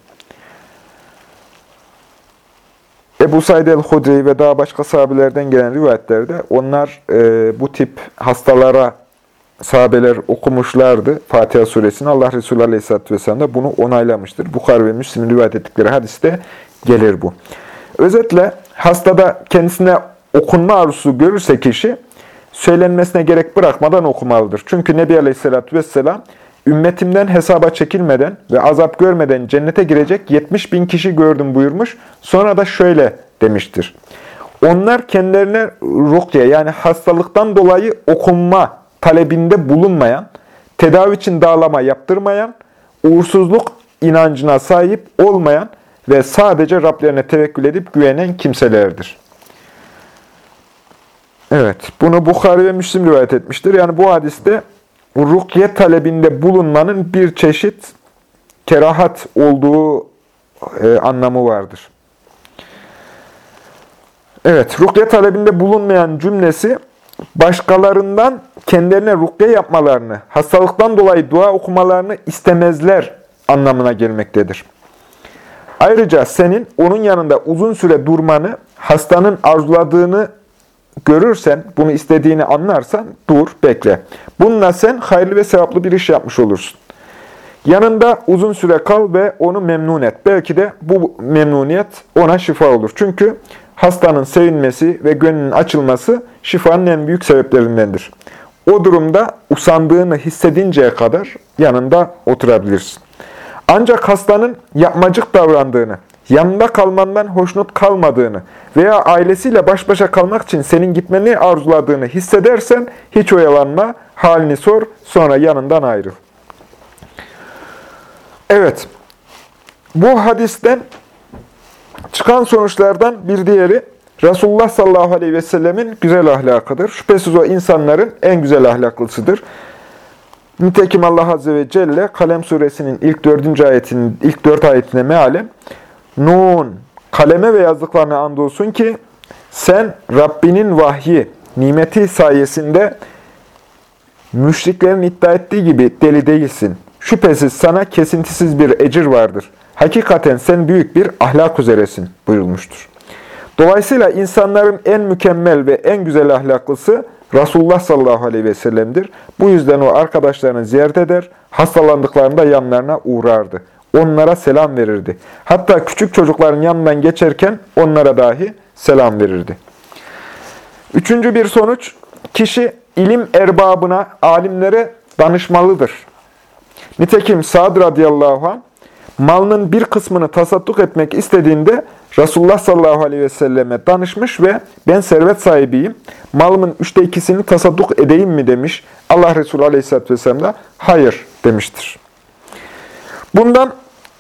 Ebu Said el-Hudri ve daha başka sahabelerden gelen rivayetlerde onlar e, bu tip hastalara sahabeler okumuşlardı Fatiha suresini. Allah Resulü Aleyhisselatü Vesselam da bunu onaylamıştır. Bukhari ve Müslim'in rivayet ettikleri hadiste gelir bu. Özetle hastada kendisine okunma arzusu görürse kişi söylenmesine gerek bırakmadan okumalıdır. Çünkü Nebi Aleyhisselatü Vesselam ümmetimden hesaba çekilmeden ve azap görmeden cennete girecek 70 bin kişi gördüm buyurmuş. Sonra da şöyle demiştir. Onlar kendilerine rukye yani hastalıktan dolayı okunma talebinde bulunmayan, tedavi için dağlama yaptırmayan, uğursuzluk inancına sahip olmayan ve sadece Rablerine tevekkül edip güvenen kimselerdir. Evet, bunu Bukhari ve Müslim rivayet etmiştir. Yani bu hadiste rukiye talebinde bulunmanın bir çeşit kerahat olduğu e, anlamı vardır. Evet, rukiye talebinde bulunmayan cümlesi başkalarından kendilerine rukiye yapmalarını, hastalıktan dolayı dua okumalarını istemezler anlamına gelmektedir. Ayrıca senin onun yanında uzun süre durmanı, hastanın arzuladığını görürsen, bunu istediğini anlarsan dur, bekle. Bununla sen hayırlı ve sevaplı bir iş yapmış olursun. Yanında uzun süre kal ve onu memnun et. Belki de bu memnuniyet ona şifa olur. Çünkü hastanın sevinmesi ve gönlünün açılması şifanın en büyük sebeplerindendir. O durumda usandığını hissedinceye kadar yanında oturabilirsin. Ancak hastanın yapmacık davrandığını, yanında kalmandan hoşnut kalmadığını veya ailesiyle baş başa kalmak için senin gitmeni arzuladığını hissedersen hiç oyalanma, halini sor, sonra yanından ayrıl. Evet, Bu hadisten çıkan sonuçlardan bir diğeri Resulullah sallallahu aleyhi ve sellemin güzel ahlakıdır. Şüphesiz o insanların en güzel ahlaklısıdır. Nitekim Allah Azze ve Celle Kalem suresinin ilk dördüncü ayetinin ilk dört ayetine mealen Nun, kaleme ve yazdıklarına andolsun ki sen Rabbinin vahyi, nimeti sayesinde müşriklerin iddia ettiği gibi deli değilsin. Şüphesiz sana kesintisiz bir ecir vardır. Hakikaten sen büyük bir ahlak üzeresin buyurulmuştur. Dolayısıyla insanların en mükemmel ve en güzel ahlaklısı Resulullah sallallahu aleyhi ve sellem'dir. Bu yüzden o arkadaşlarını ziyaret eder, hastalandıklarında yanlarına uğrardı. Onlara selam verirdi. Hatta küçük çocukların yanından geçerken onlara dahi selam verirdi. Üçüncü bir sonuç, kişi ilim erbabına, alimlere danışmalıdır. Nitekim Sa'd radıyallahu anh, malının bir kısmını tasadduk etmek istediğinde Resulullah sallallahu aleyhi ve selleme danışmış ve ben servet sahibiyim, malımın üçte ikisini tasadduk edeyim mi demiş. Allah Resulü aleyhisselatü vesselam da hayır demiştir. Bundan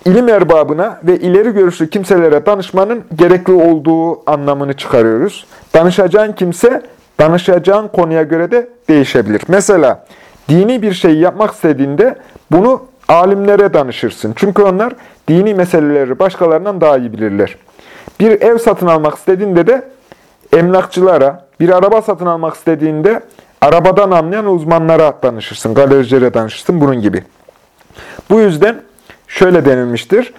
ilim erbabına ve ileri görüşlü kimselere danışmanın gerekli olduğu anlamını çıkarıyoruz. Danışacağın kimse, danışacağın konuya göre de değişebilir. Mesela dini bir şey yapmak istediğinde bunu alimlere danışırsın. Çünkü onlar dini meseleleri başkalarından daha iyi bilirler. Bir ev satın almak istediğinde de emlakçılara, bir araba satın almak istediğinde arabadan anlayan uzmanlara danışırsın, galericilere danışırsın, bunun gibi. Bu yüzden şöyle denilmiştir.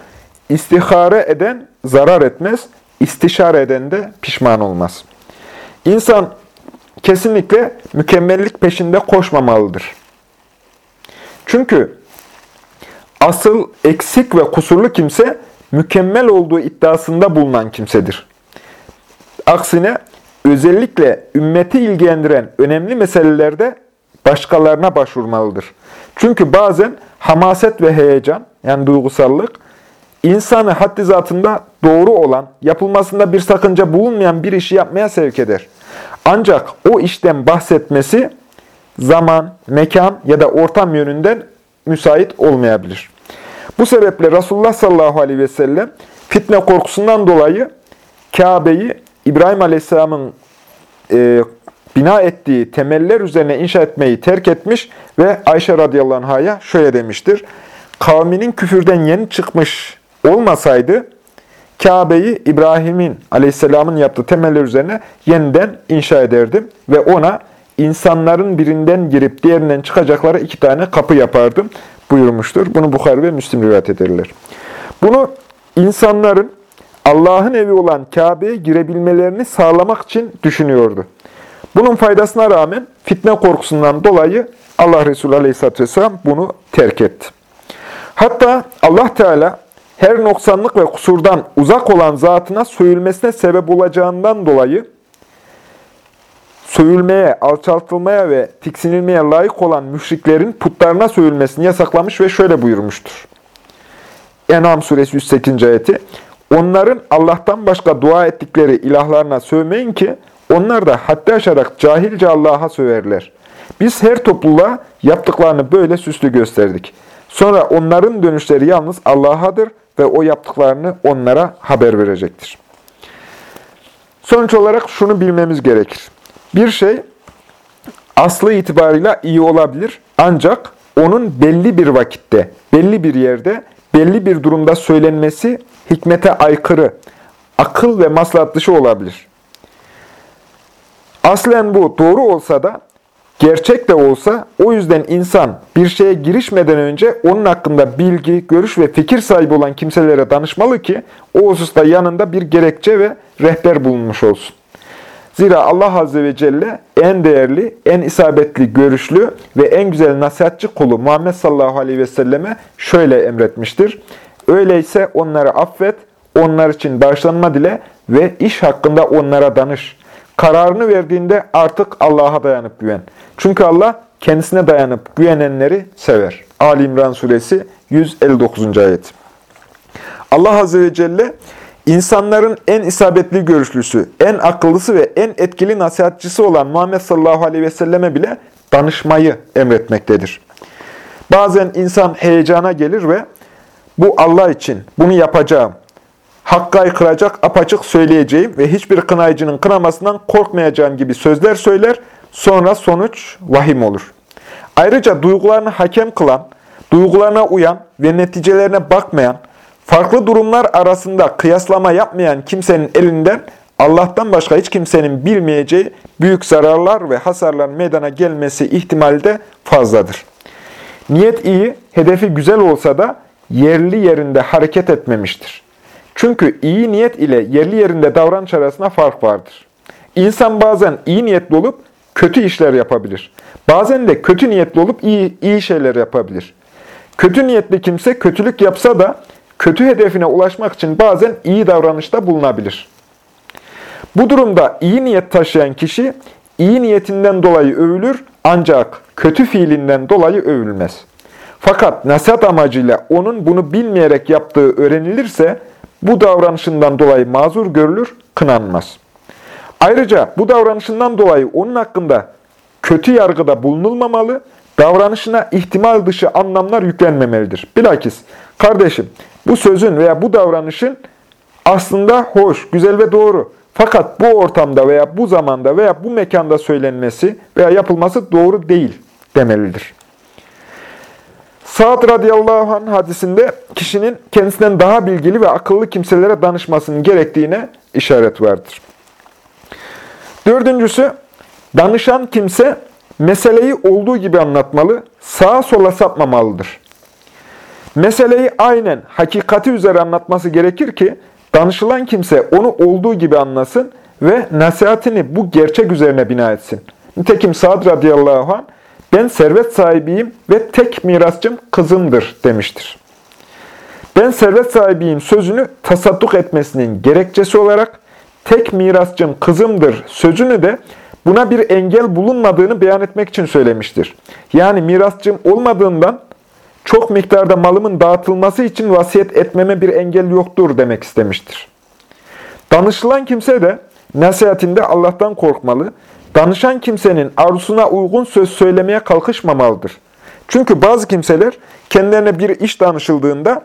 İstihare eden zarar etmez, istişare eden de pişman olmaz. İnsan kesinlikle mükemmellik peşinde koşmamalıdır. Çünkü asıl eksik ve kusurlu kimse mükemmel olduğu iddiasında bulunan kimsedir. Aksine özellikle ümmeti ilgilendiren önemli meselelerde başkalarına başvurmalıdır. Çünkü bazen hamaset ve heyecan, yani duygusallık, insanı haddi zatında doğru olan, yapılmasında bir sakınca bulunmayan bir işi yapmaya sevk eder. Ancak o işten bahsetmesi zaman, mekan ya da ortam yönünden müsait olmayabilir. Bu sebeple Resulullah sallallahu aleyhi ve sellem fitne korkusundan dolayı Kabe'yi İbrahim aleyhisselamın e, bina ettiği temeller üzerine inşa etmeyi terk etmiş ve Ayşe radıyallahu anh'a şöyle demiştir. Kavminin küfürden yeni çıkmış olmasaydı Kabe'yi İbrahim'in aleyhisselamın yaptığı temeller üzerine yeniden inşa ederdim ve ona insanların birinden girip diğerinden çıkacakları iki tane kapı yapardım buyurmuştur. Bunu Bukhari ve Müslim rivayet ederler. Bunu insanların Allah'ın evi olan Kabe'ye girebilmelerini sağlamak için düşünüyordu. Bunun faydasına rağmen fitne korkusundan dolayı Allah Resulü Aleyhisselatü Vesselam bunu terk etti. Hatta Allah Teala her noksanlık ve kusurdan uzak olan zatına sövülmesine sebep olacağından dolayı sövülmeye, alçaltılmaya ve tiksinilmeye layık olan müşriklerin putlarına sövülmesini yasaklamış ve şöyle buyurmuştur. En'am suresi 108. ayeti. Onların Allah'tan başka dua ettikleri ilahlarına sövmeyin ki onlar da haddi aşarak cahilce Allah'a söverler. Biz her topluluğa yaptıklarını böyle süslü gösterdik. Sonra onların dönüşleri yalnız Allah'adır ve o yaptıklarını onlara haber verecektir. Sonuç olarak şunu bilmemiz gerekir. Bir şey aslı itibarıyla iyi olabilir ancak onun belli bir vakitte, belli bir yerde, belli bir durumda söylenmesi hikmete aykırı, akıl ve maslahat dışı olabilir. Aslen bu doğru olsa da, gerçek de olsa o yüzden insan bir şeye girişmeden önce onun hakkında bilgi, görüş ve fikir sahibi olan kimselere danışmalı ki o hususta yanında bir gerekçe ve rehber bulunmuş olsun. Zira Allah Azze ve Celle en değerli, en isabetli görüşlü ve en güzel nasihatçı kulu Muhammed sallallahu aleyhi ve selleme şöyle emretmiştir. Öyleyse onları affet, onlar için bağışlanma dile ve iş hakkında onlara danış. Kararını verdiğinde artık Allah'a dayanıp güven. Çünkü Allah kendisine dayanıp güvenenleri sever. Ali İmran Suresi 159. ayet. Allah Azze ve Celle İnsanların en isabetli görüşlüsü, en akıllısı ve en etkili nasihatçısı olan Muhammed sallallahu aleyhi ve selleme bile danışmayı emretmektedir. Bazen insan heyecana gelir ve bu Allah için, bunu yapacağım. Hakka aykıracak apaçık söyleyeceğim ve hiçbir kınayıcının kınamasından korkmayacağım gibi sözler söyler, sonra sonuç vahim olur. Ayrıca duygularını hakem kılan, duygularına uyan ve neticelerine bakmayan, farklı durumlar arasında kıyaslama yapmayan kimsenin elinden Allah'tan başka hiç kimsenin bilmeyeceği büyük zararlar ve hasarların meydana gelmesi ihtimali de fazladır. Niyet iyi, hedefi güzel olsa da yerli yerinde hareket etmemiştir. Çünkü iyi niyet ile yerli yerinde davranış arasında fark vardır. İnsan bazen iyi niyetli olup kötü işler yapabilir. Bazen de kötü niyetli olup iyi, iyi şeyler yapabilir. Kötü niyetli kimse kötülük yapsa da kötü hedefine ulaşmak için bazen iyi davranışta bulunabilir. Bu durumda iyi niyet taşıyan kişi iyi niyetinden dolayı övülür ancak kötü fiilinden dolayı övülmez. Fakat nasihat amacıyla onun bunu bilmeyerek yaptığı öğrenilirse bu davranışından dolayı mazur görülür, kınanmaz. Ayrıca bu davranışından dolayı onun hakkında kötü yargıda bulunulmamalı, davranışına ihtimal dışı anlamlar yüklenmemelidir. Bilakis, kardeşim bu sözün veya bu davranışın aslında hoş, güzel ve doğru. Fakat bu ortamda veya bu zamanda veya bu mekanda söylenmesi veya yapılması doğru değil demelidir. Sa'd radıyallahu anh hadisinde kişinin kendisinden daha bilgili ve akıllı kimselere danışmasının gerektiğine işaret vardır. Dördüncüsü, danışan kimse meseleyi olduğu gibi anlatmalı, sağa sola sapmamalıdır. Meseleyi aynen hakikati üzere anlatması gerekir ki, danışılan kimse onu olduğu gibi anlasın ve nasihatini bu gerçek üzerine bina etsin. Nitekim Sa'd radıyallahu anh, ben servet sahibiyim ve tek mirasçım kızımdır demiştir. Ben servet sahibiyim sözünü tasadduk etmesinin gerekçesi olarak tek mirasçım kızımdır sözünü de buna bir engel bulunmadığını beyan etmek için söylemiştir. Yani mirasçım olmadığından çok miktarda malımın dağıtılması için vasiyet etmeme bir engel yoktur demek istemiştir. Danışılan kimse de nasihatinde Allah'tan korkmalı, danışan kimsenin arzusuna uygun söz söylemeye kalkışmamalıdır. Çünkü bazı kimseler kendilerine bir iş danışıldığında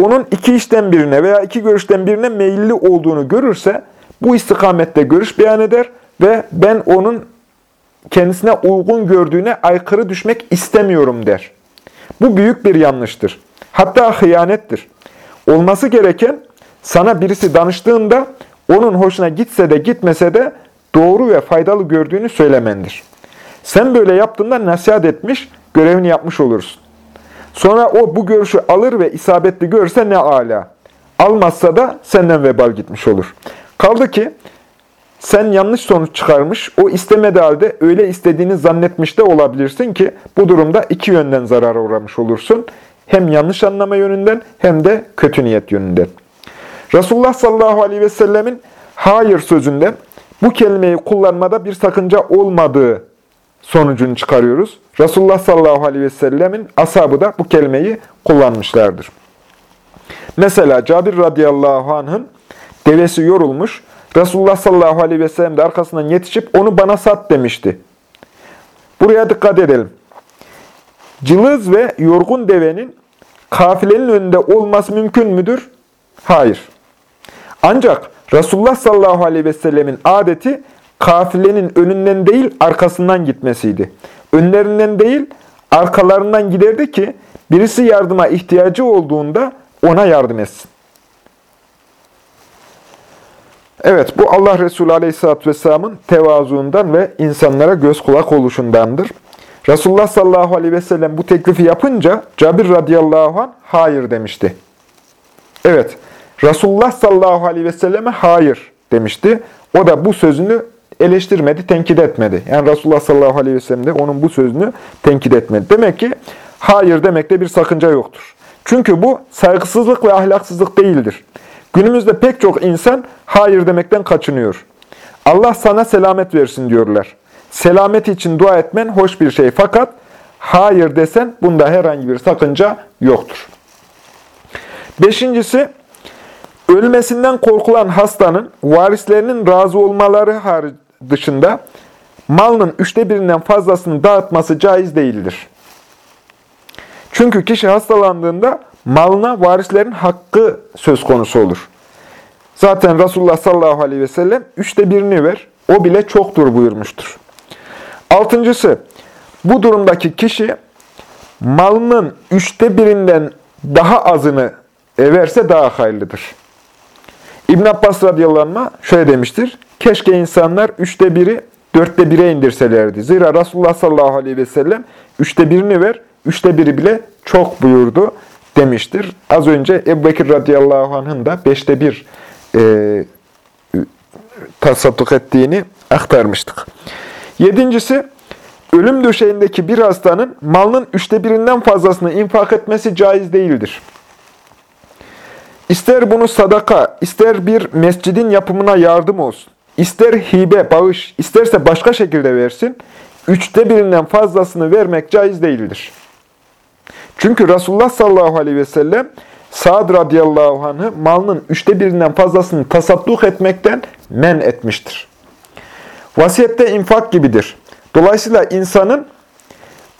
onun iki işten birine veya iki görüşten birine meyilli olduğunu görürse bu istikamette görüş beyan eder ve ben onun kendisine uygun gördüğüne aykırı düşmek istemiyorum der. Bu büyük bir yanlıştır. Hatta hıyanettir. Olması gereken sana birisi danıştığında onun hoşuna gitse de gitmese de doğru ve faydalı gördüğünü söylemendir. Sen böyle yaptığında nasihat etmiş, görevini yapmış olursun. Sonra o bu görüşü alır ve isabetli görse ne ala. Almazsa da senden vebal gitmiş olur. Kaldı ki sen yanlış sonuç çıkarmış, o istemedi halde öyle istediğini zannetmiş de olabilirsin ki bu durumda iki yönden zarara uğramış olursun. Hem yanlış anlama yönünden hem de kötü niyet yönünden. Resulullah sallallahu aleyhi ve sellemin hayır sözünden bu kelimeyi kullanmada bir sakınca olmadığı sonucunu çıkarıyoruz. Resulullah sallallahu aleyhi ve sellemin ashabı da bu kelimeyi kullanmışlardır. Mesela Cabir radıyallahu anh'ın devesi yorulmuş, Resulullah sallallahu aleyhi ve sellem de arkasından yetişip onu bana sat demişti. Buraya dikkat edelim. Cılız ve yorgun devenin kafilenin önünde olması mümkün müdür? Hayır. Ancak Resulullah sallallahu aleyhi ve sellemin adeti kafilenin önünden değil arkasından gitmesiydi. Önlerinden değil arkalarından giderdi ki birisi yardıma ihtiyacı olduğunda ona yardım etsin. Evet, bu Allah Resulü Aleyhisselatü Vesselam'ın tevazuundan ve insanlara göz kulak oluşundandır. Resulullah sallallahu aleyhi ve sellem bu teklifi yapınca Cabir radıyallahu anh hayır demişti. Evet, Resulullah sallallahu aleyhi ve selleme hayır demişti. O da bu sözünü eleştirmedi, tenkit etmedi. Yani Resulullah sallallahu aleyhi ve sellem de onun bu sözünü tenkit etmedi. Demek ki hayır demekte bir sakınca yoktur. Çünkü bu saygısızlık ve ahlaksızlık değildir. Günümüzde pek çok insan hayır demekten kaçınıyor. Allah sana selamet versin diyorlar. Selamet için dua etmen hoş bir şey fakat hayır desen bunda herhangi bir sakınca yoktur. Beşincisi, ölmesinden korkulan hastanın varislerinin razı olmaları dışında malının üçte birinden fazlasını dağıtması caiz değildir. Çünkü kişi hastalandığında malına varislerin hakkı söz konusu olur. Zaten Resulullah sallallahu aleyhi ve sellem üçte birini ver, o bile çoktur buyurmuştur. Altıncısı, bu durumdaki kişi malının üçte birinden daha azını verse daha hayırlıdır. İbn Abbas radıyallahu anh şöyle demiştir. Keşke insanlar üçte biri dörtte bire indirselerdi. Zira Resulullah sallallahu aleyhi ve sellem üçte birini ver, üçte biri bile çok buyurdu demiştir. Az önce Ebu Bekir radıyallahu anh'ın da beşte bir e, tasadduk ettiğini aktarmıştık. Yedincisi, ölüm döşeğindeki bir hastanın malının üçte birinden fazlasını infak etmesi caiz değildir. İster bunu sadaka, ister bir mescidin yapımına yardım olsun, ister hibe, bağış, isterse başka şekilde versin, üçte birinden fazlasını vermek caiz değildir. Çünkü Resulullah sallallahu aleyhi ve sellem Sa'd radıyallahu anh'ı malının üçte birinden fazlasını tasadduk etmekten men etmiştir. Vasiyette infak gibidir. Dolayısıyla insanın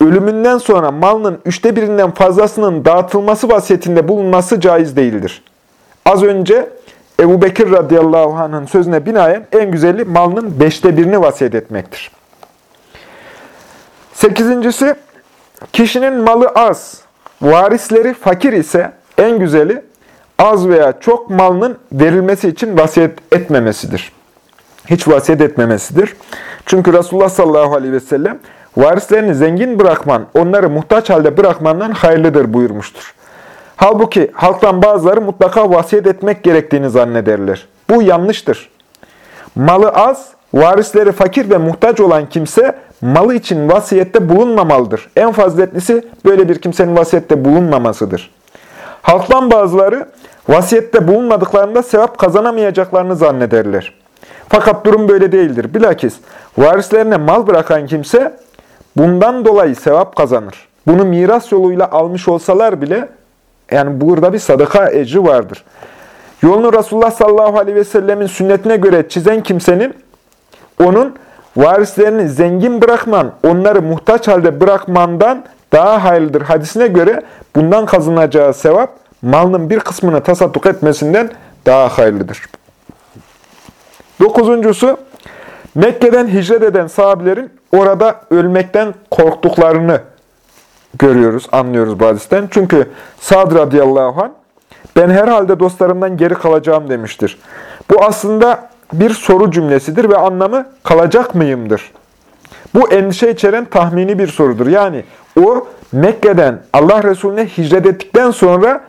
ölümünden sonra malının üçte birinden fazlasının dağıtılması vasiyetinde bulunması caiz değildir. Az önce Ebu Bekir radıyallahu anh'ın sözüne binaen en güzeli malının beşte birini vasiyet etmektir. Sekizincisi, kişinin malı az, varisleri fakir ise en güzeli az veya çok malının verilmesi için vasiyet etmemesidir. Hiç vasiyet etmemesidir. Çünkü Resulullah sallallahu aleyhi ve sellem varislerini zengin bırakman, onları muhtaç halde bırakmandan hayırlıdır buyurmuştur. Halbuki halktan bazıları mutlaka vasiyet etmek gerektiğini zannederler. Bu yanlıştır. Malı az, varisleri fakir ve muhtaç olan kimse malı için vasiyette bulunmamalıdır. En faziletlisi böyle bir kimsenin vasiyette bulunmamasıdır. Halktan bazıları vasiyette bulunmadıklarında sevap kazanamayacaklarını zannederler. Fakat durum böyle değildir. Bilakis varislerine mal bırakan kimse bundan dolayı sevap kazanır. Bunu miras yoluyla almış olsalar bile yani burada bir sadaka ecri vardır. Yolunu Resulullah sallallahu aleyhi ve sellemin sünnetine göre çizen kimsenin onun varislerini zengin bırakman, onları muhtaç halde bırakmandan daha hayırlıdır hadisine göre bundan kazanacağı sevap malının bir kısmını tasadduk etmesinden daha hayırlıdır. Dokuzuncusu, Mekke'den hicret eden sahabilerin orada ölmekten korktuklarını görüyoruz, anlıyoruz bu hadisten. Çünkü Sad radıyallahu anh, ben herhalde dostlarımdan geri kalacağım demiştir. Bu aslında bir soru cümlesidir ve anlamı kalacak mıyımdır. Bu endişe içeren tahmini bir sorudur. Yani o Mekke'den Allah Resulüne hicret ettikten sonra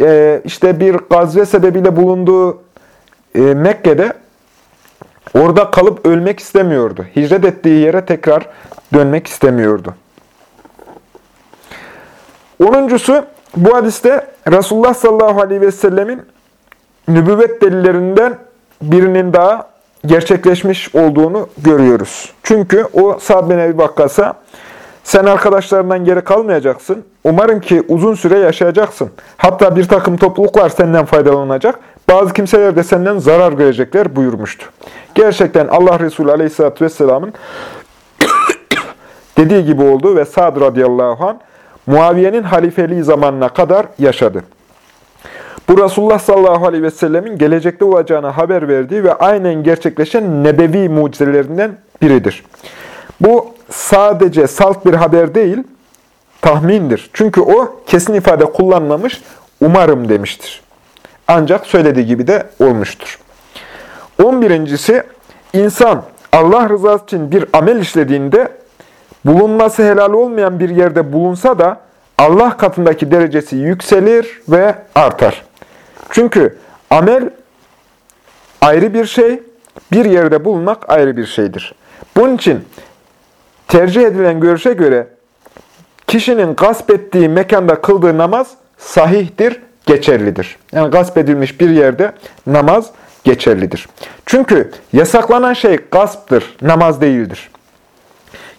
e, işte bir gazve sebebiyle bulunduğu e, Mekke'de orada kalıp ölmek istemiyordu. Hicret ettiği yere tekrar dönmek istemiyordu. Onuncusu bu hadiste Resulullah sallallahu aleyhi ve sellemin nübüvvet delillerinden birinin daha gerçekleşmiş olduğunu görüyoruz. Çünkü o Sa'd bin Ebi Vakkas'a sen arkadaşlarından geri kalmayacaksın. Umarım ki uzun süre yaşayacaksın. Hatta bir takım topluluklar senden faydalanacak. Bazı kimseler de senden zarar görecekler buyurmuştu. Gerçekten Allah Resulü Aleyhisselatü Vesselam'ın [coughs] dediği gibi oldu ve Sa'd radıyallahu anh Muaviye'nin halifeliği zamanına kadar yaşadı. Bu Resulullah sallallahu aleyhi ve sellemin gelecekte olacağına haber verdiği ve aynen gerçekleşen nebevi mucizelerinden biridir. Bu sadece salt bir haber değil, tahmindir. Çünkü o kesin ifade kullanmamış, umarım demiştir. Ancak söylediği gibi de olmuştur. On birincisi, insan Allah rızası için bir amel işlediğinde bulunması helal olmayan bir yerde bulunsa da Allah katındaki derecesi yükselir ve artar. Çünkü amel ayrı bir şey, bir yerde bulunmak ayrı bir şeydir. Bunun için tercih edilen görüşe göre kişinin gasp ettiği mekanda kıldığı namaz sahihtir, geçerlidir. Yani gasp edilmiş bir yerde namaz geçerlidir. Çünkü yasaklanan şey gasptır, namaz değildir.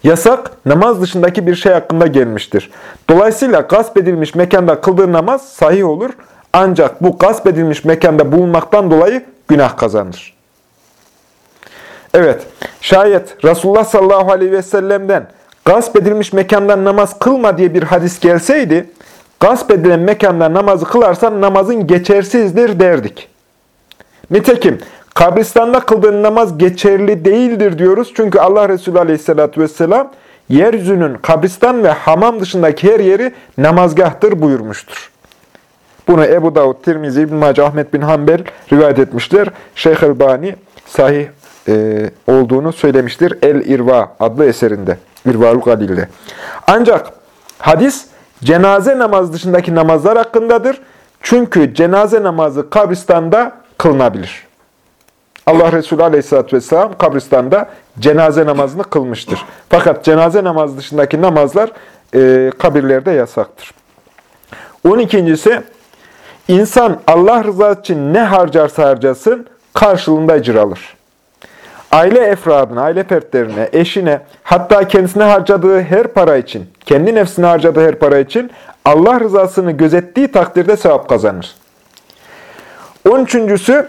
Yasak, namaz dışındaki bir şey hakkında gelmiştir. Dolayısıyla gasp edilmiş mekanda kıldığı namaz sahih olur. Ancak bu gasp edilmiş mekanda bulunmaktan dolayı günah kazanır. Evet, şayet Resulullah sallallahu aleyhi ve sellem'den gasp edilmiş mekandan namaz kılma diye bir hadis gelseydi, gasp edilen mekanda namazı kılarsan namazın geçersizdir derdik. Nitekim kabristanda kıldığın namaz geçerli değildir diyoruz. Çünkü Allah Resulü Aleyhisselatü Vesselam yeryüzünün kabristan ve hamam dışındaki her yeri namazgahtır buyurmuştur. Bunu Ebu Davud, Tirmizi, İbn Mace, Ahmet bin Hanbel rivayet etmişler. Şeyh Elbani sahih e, olduğunu söylemiştir. El-İrva adlı eserinde. İrva-ül Galil'de. Ancak hadis cenaze namazı dışındaki namazlar hakkındadır. Çünkü cenaze namazı kabristanda kılınabilir. Allah Resulü Aleyhisselatü Vesselam kabristanda cenaze namazını kılmıştır. Fakat cenaze namazı dışındaki namazlar e, kabirlerde yasaktır. 12.si insan Allah rızası için ne harcarsa harcasın karşılığında ecir alır. Aile efradına, aile fertlerine, eşine, hatta kendisine harcadığı her para için, kendi nefsine harcadığı her para için Allah rızasını gözettiği takdirde sevap kazanır. 13.sü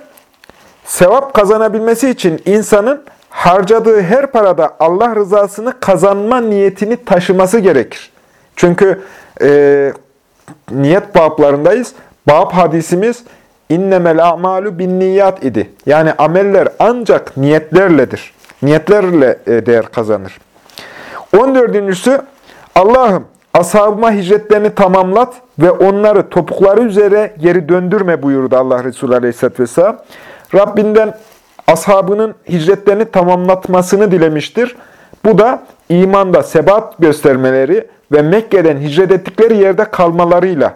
sevap kazanabilmesi için insanın harcadığı her parada Allah rızasını kazanma niyetini taşıması gerekir. Çünkü e, niyet bablarındayız. Bab hadisimiz innemel a'malu bin niyat idi. Yani ameller ancak niyetlerledir. Niyetlerle e, değer kazanır. 14.sü Allah'ım ashabıma hicretlerini tamamlat ve onları topukları üzere geri döndürme buyurdu Allah Resulü Aleyhisselatü Vesselam. Rabbinden ashabının hicretlerini tamamlatmasını dilemiştir. Bu da imanda sebat göstermeleri ve Mekke'den hicret ettikleri yerde kalmalarıyla,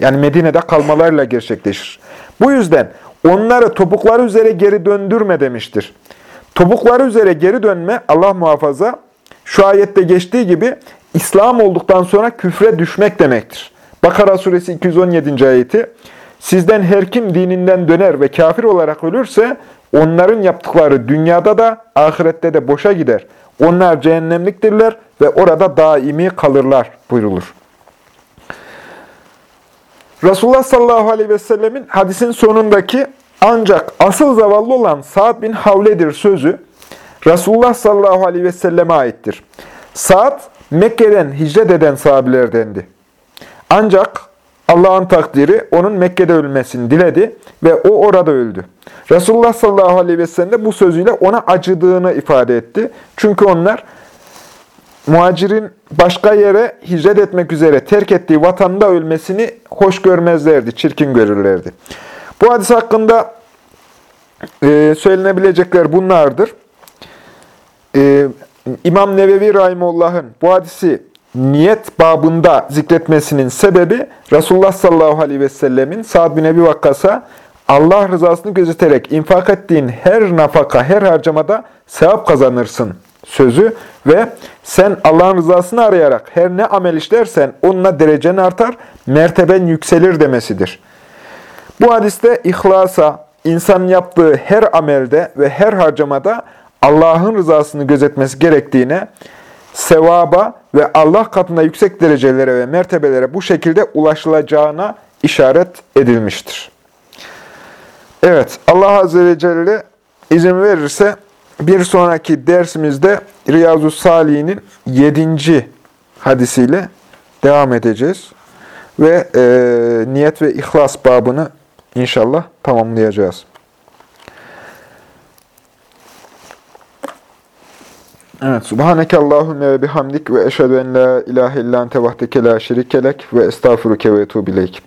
yani Medine'de kalmalarıyla gerçekleşir. Bu yüzden onları topukları üzere geri döndürme demiştir. Topukları üzere geri dönme Allah muhafaza şu ayette geçtiği gibi İslam olduktan sonra küfre düşmek demektir. Bakara suresi 217. ayeti Sizden her kim dininden döner ve kafir olarak ölürse onların yaptıkları dünyada da ahirette de boşa gider. Onlar cehennemliktirler ve orada daimi kalırlar buyrulur. Resulullah sallallahu aleyhi ve sellemin hadisin sonundaki ancak asıl zavallı olan Sa'd bin Havle'dir sözü Resulullah sallallahu aleyhi ve selleme aittir. Sa'd Mekke'den hicret eden sahabilerdendi. Ancak Allah'ın takdiri onun Mekke'de ölmesini diledi ve o orada öldü. Resulullah sallallahu aleyhi ve sellem bu sözüyle ona acıdığını ifade etti. Çünkü onlar muhacirin başka yere hicret etmek üzere terk ettiği vatanda ölmesini hoş görmezlerdi, çirkin görürlerdi. Bu hadis hakkında e, söylenebilecekler bunlardır. E, İmam Nevevi Rahimullah'ın bu hadisi niyet babında zikretmesinin sebebi Resulullah sallallahu aleyhi ve sellemin Sa'd bin Ebi Vakkas'a Allah rızasını gözeterek infak ettiğin her nafaka, her harcamada sevap kazanırsın sözü ve sen Allah'ın rızasını arayarak her ne amel işlersen onunla derecen artar, merteben yükselir demesidir. Bu hadiste ihlasa, insanın yaptığı her amelde ve her harcamada Allah'ın rızasını gözetmesi gerektiğine, sevaba ve Allah katında yüksek derecelere ve mertebelere bu şekilde ulaşılacağına işaret edilmiştir. Evet, Allah Azze ve Celle izin verirse bir sonraki dersimizde Riyazu Salih'in 7. hadisiyle devam edeceğiz. Ve e, niyet ve ihlas babını inşallah tamamlayacağız. Evet. Subhaneke Allahümme ve bihamdik ve eşhedü en la ilahe illan tevahdeke la şerikelek ve estağfuruke ve etubileyk.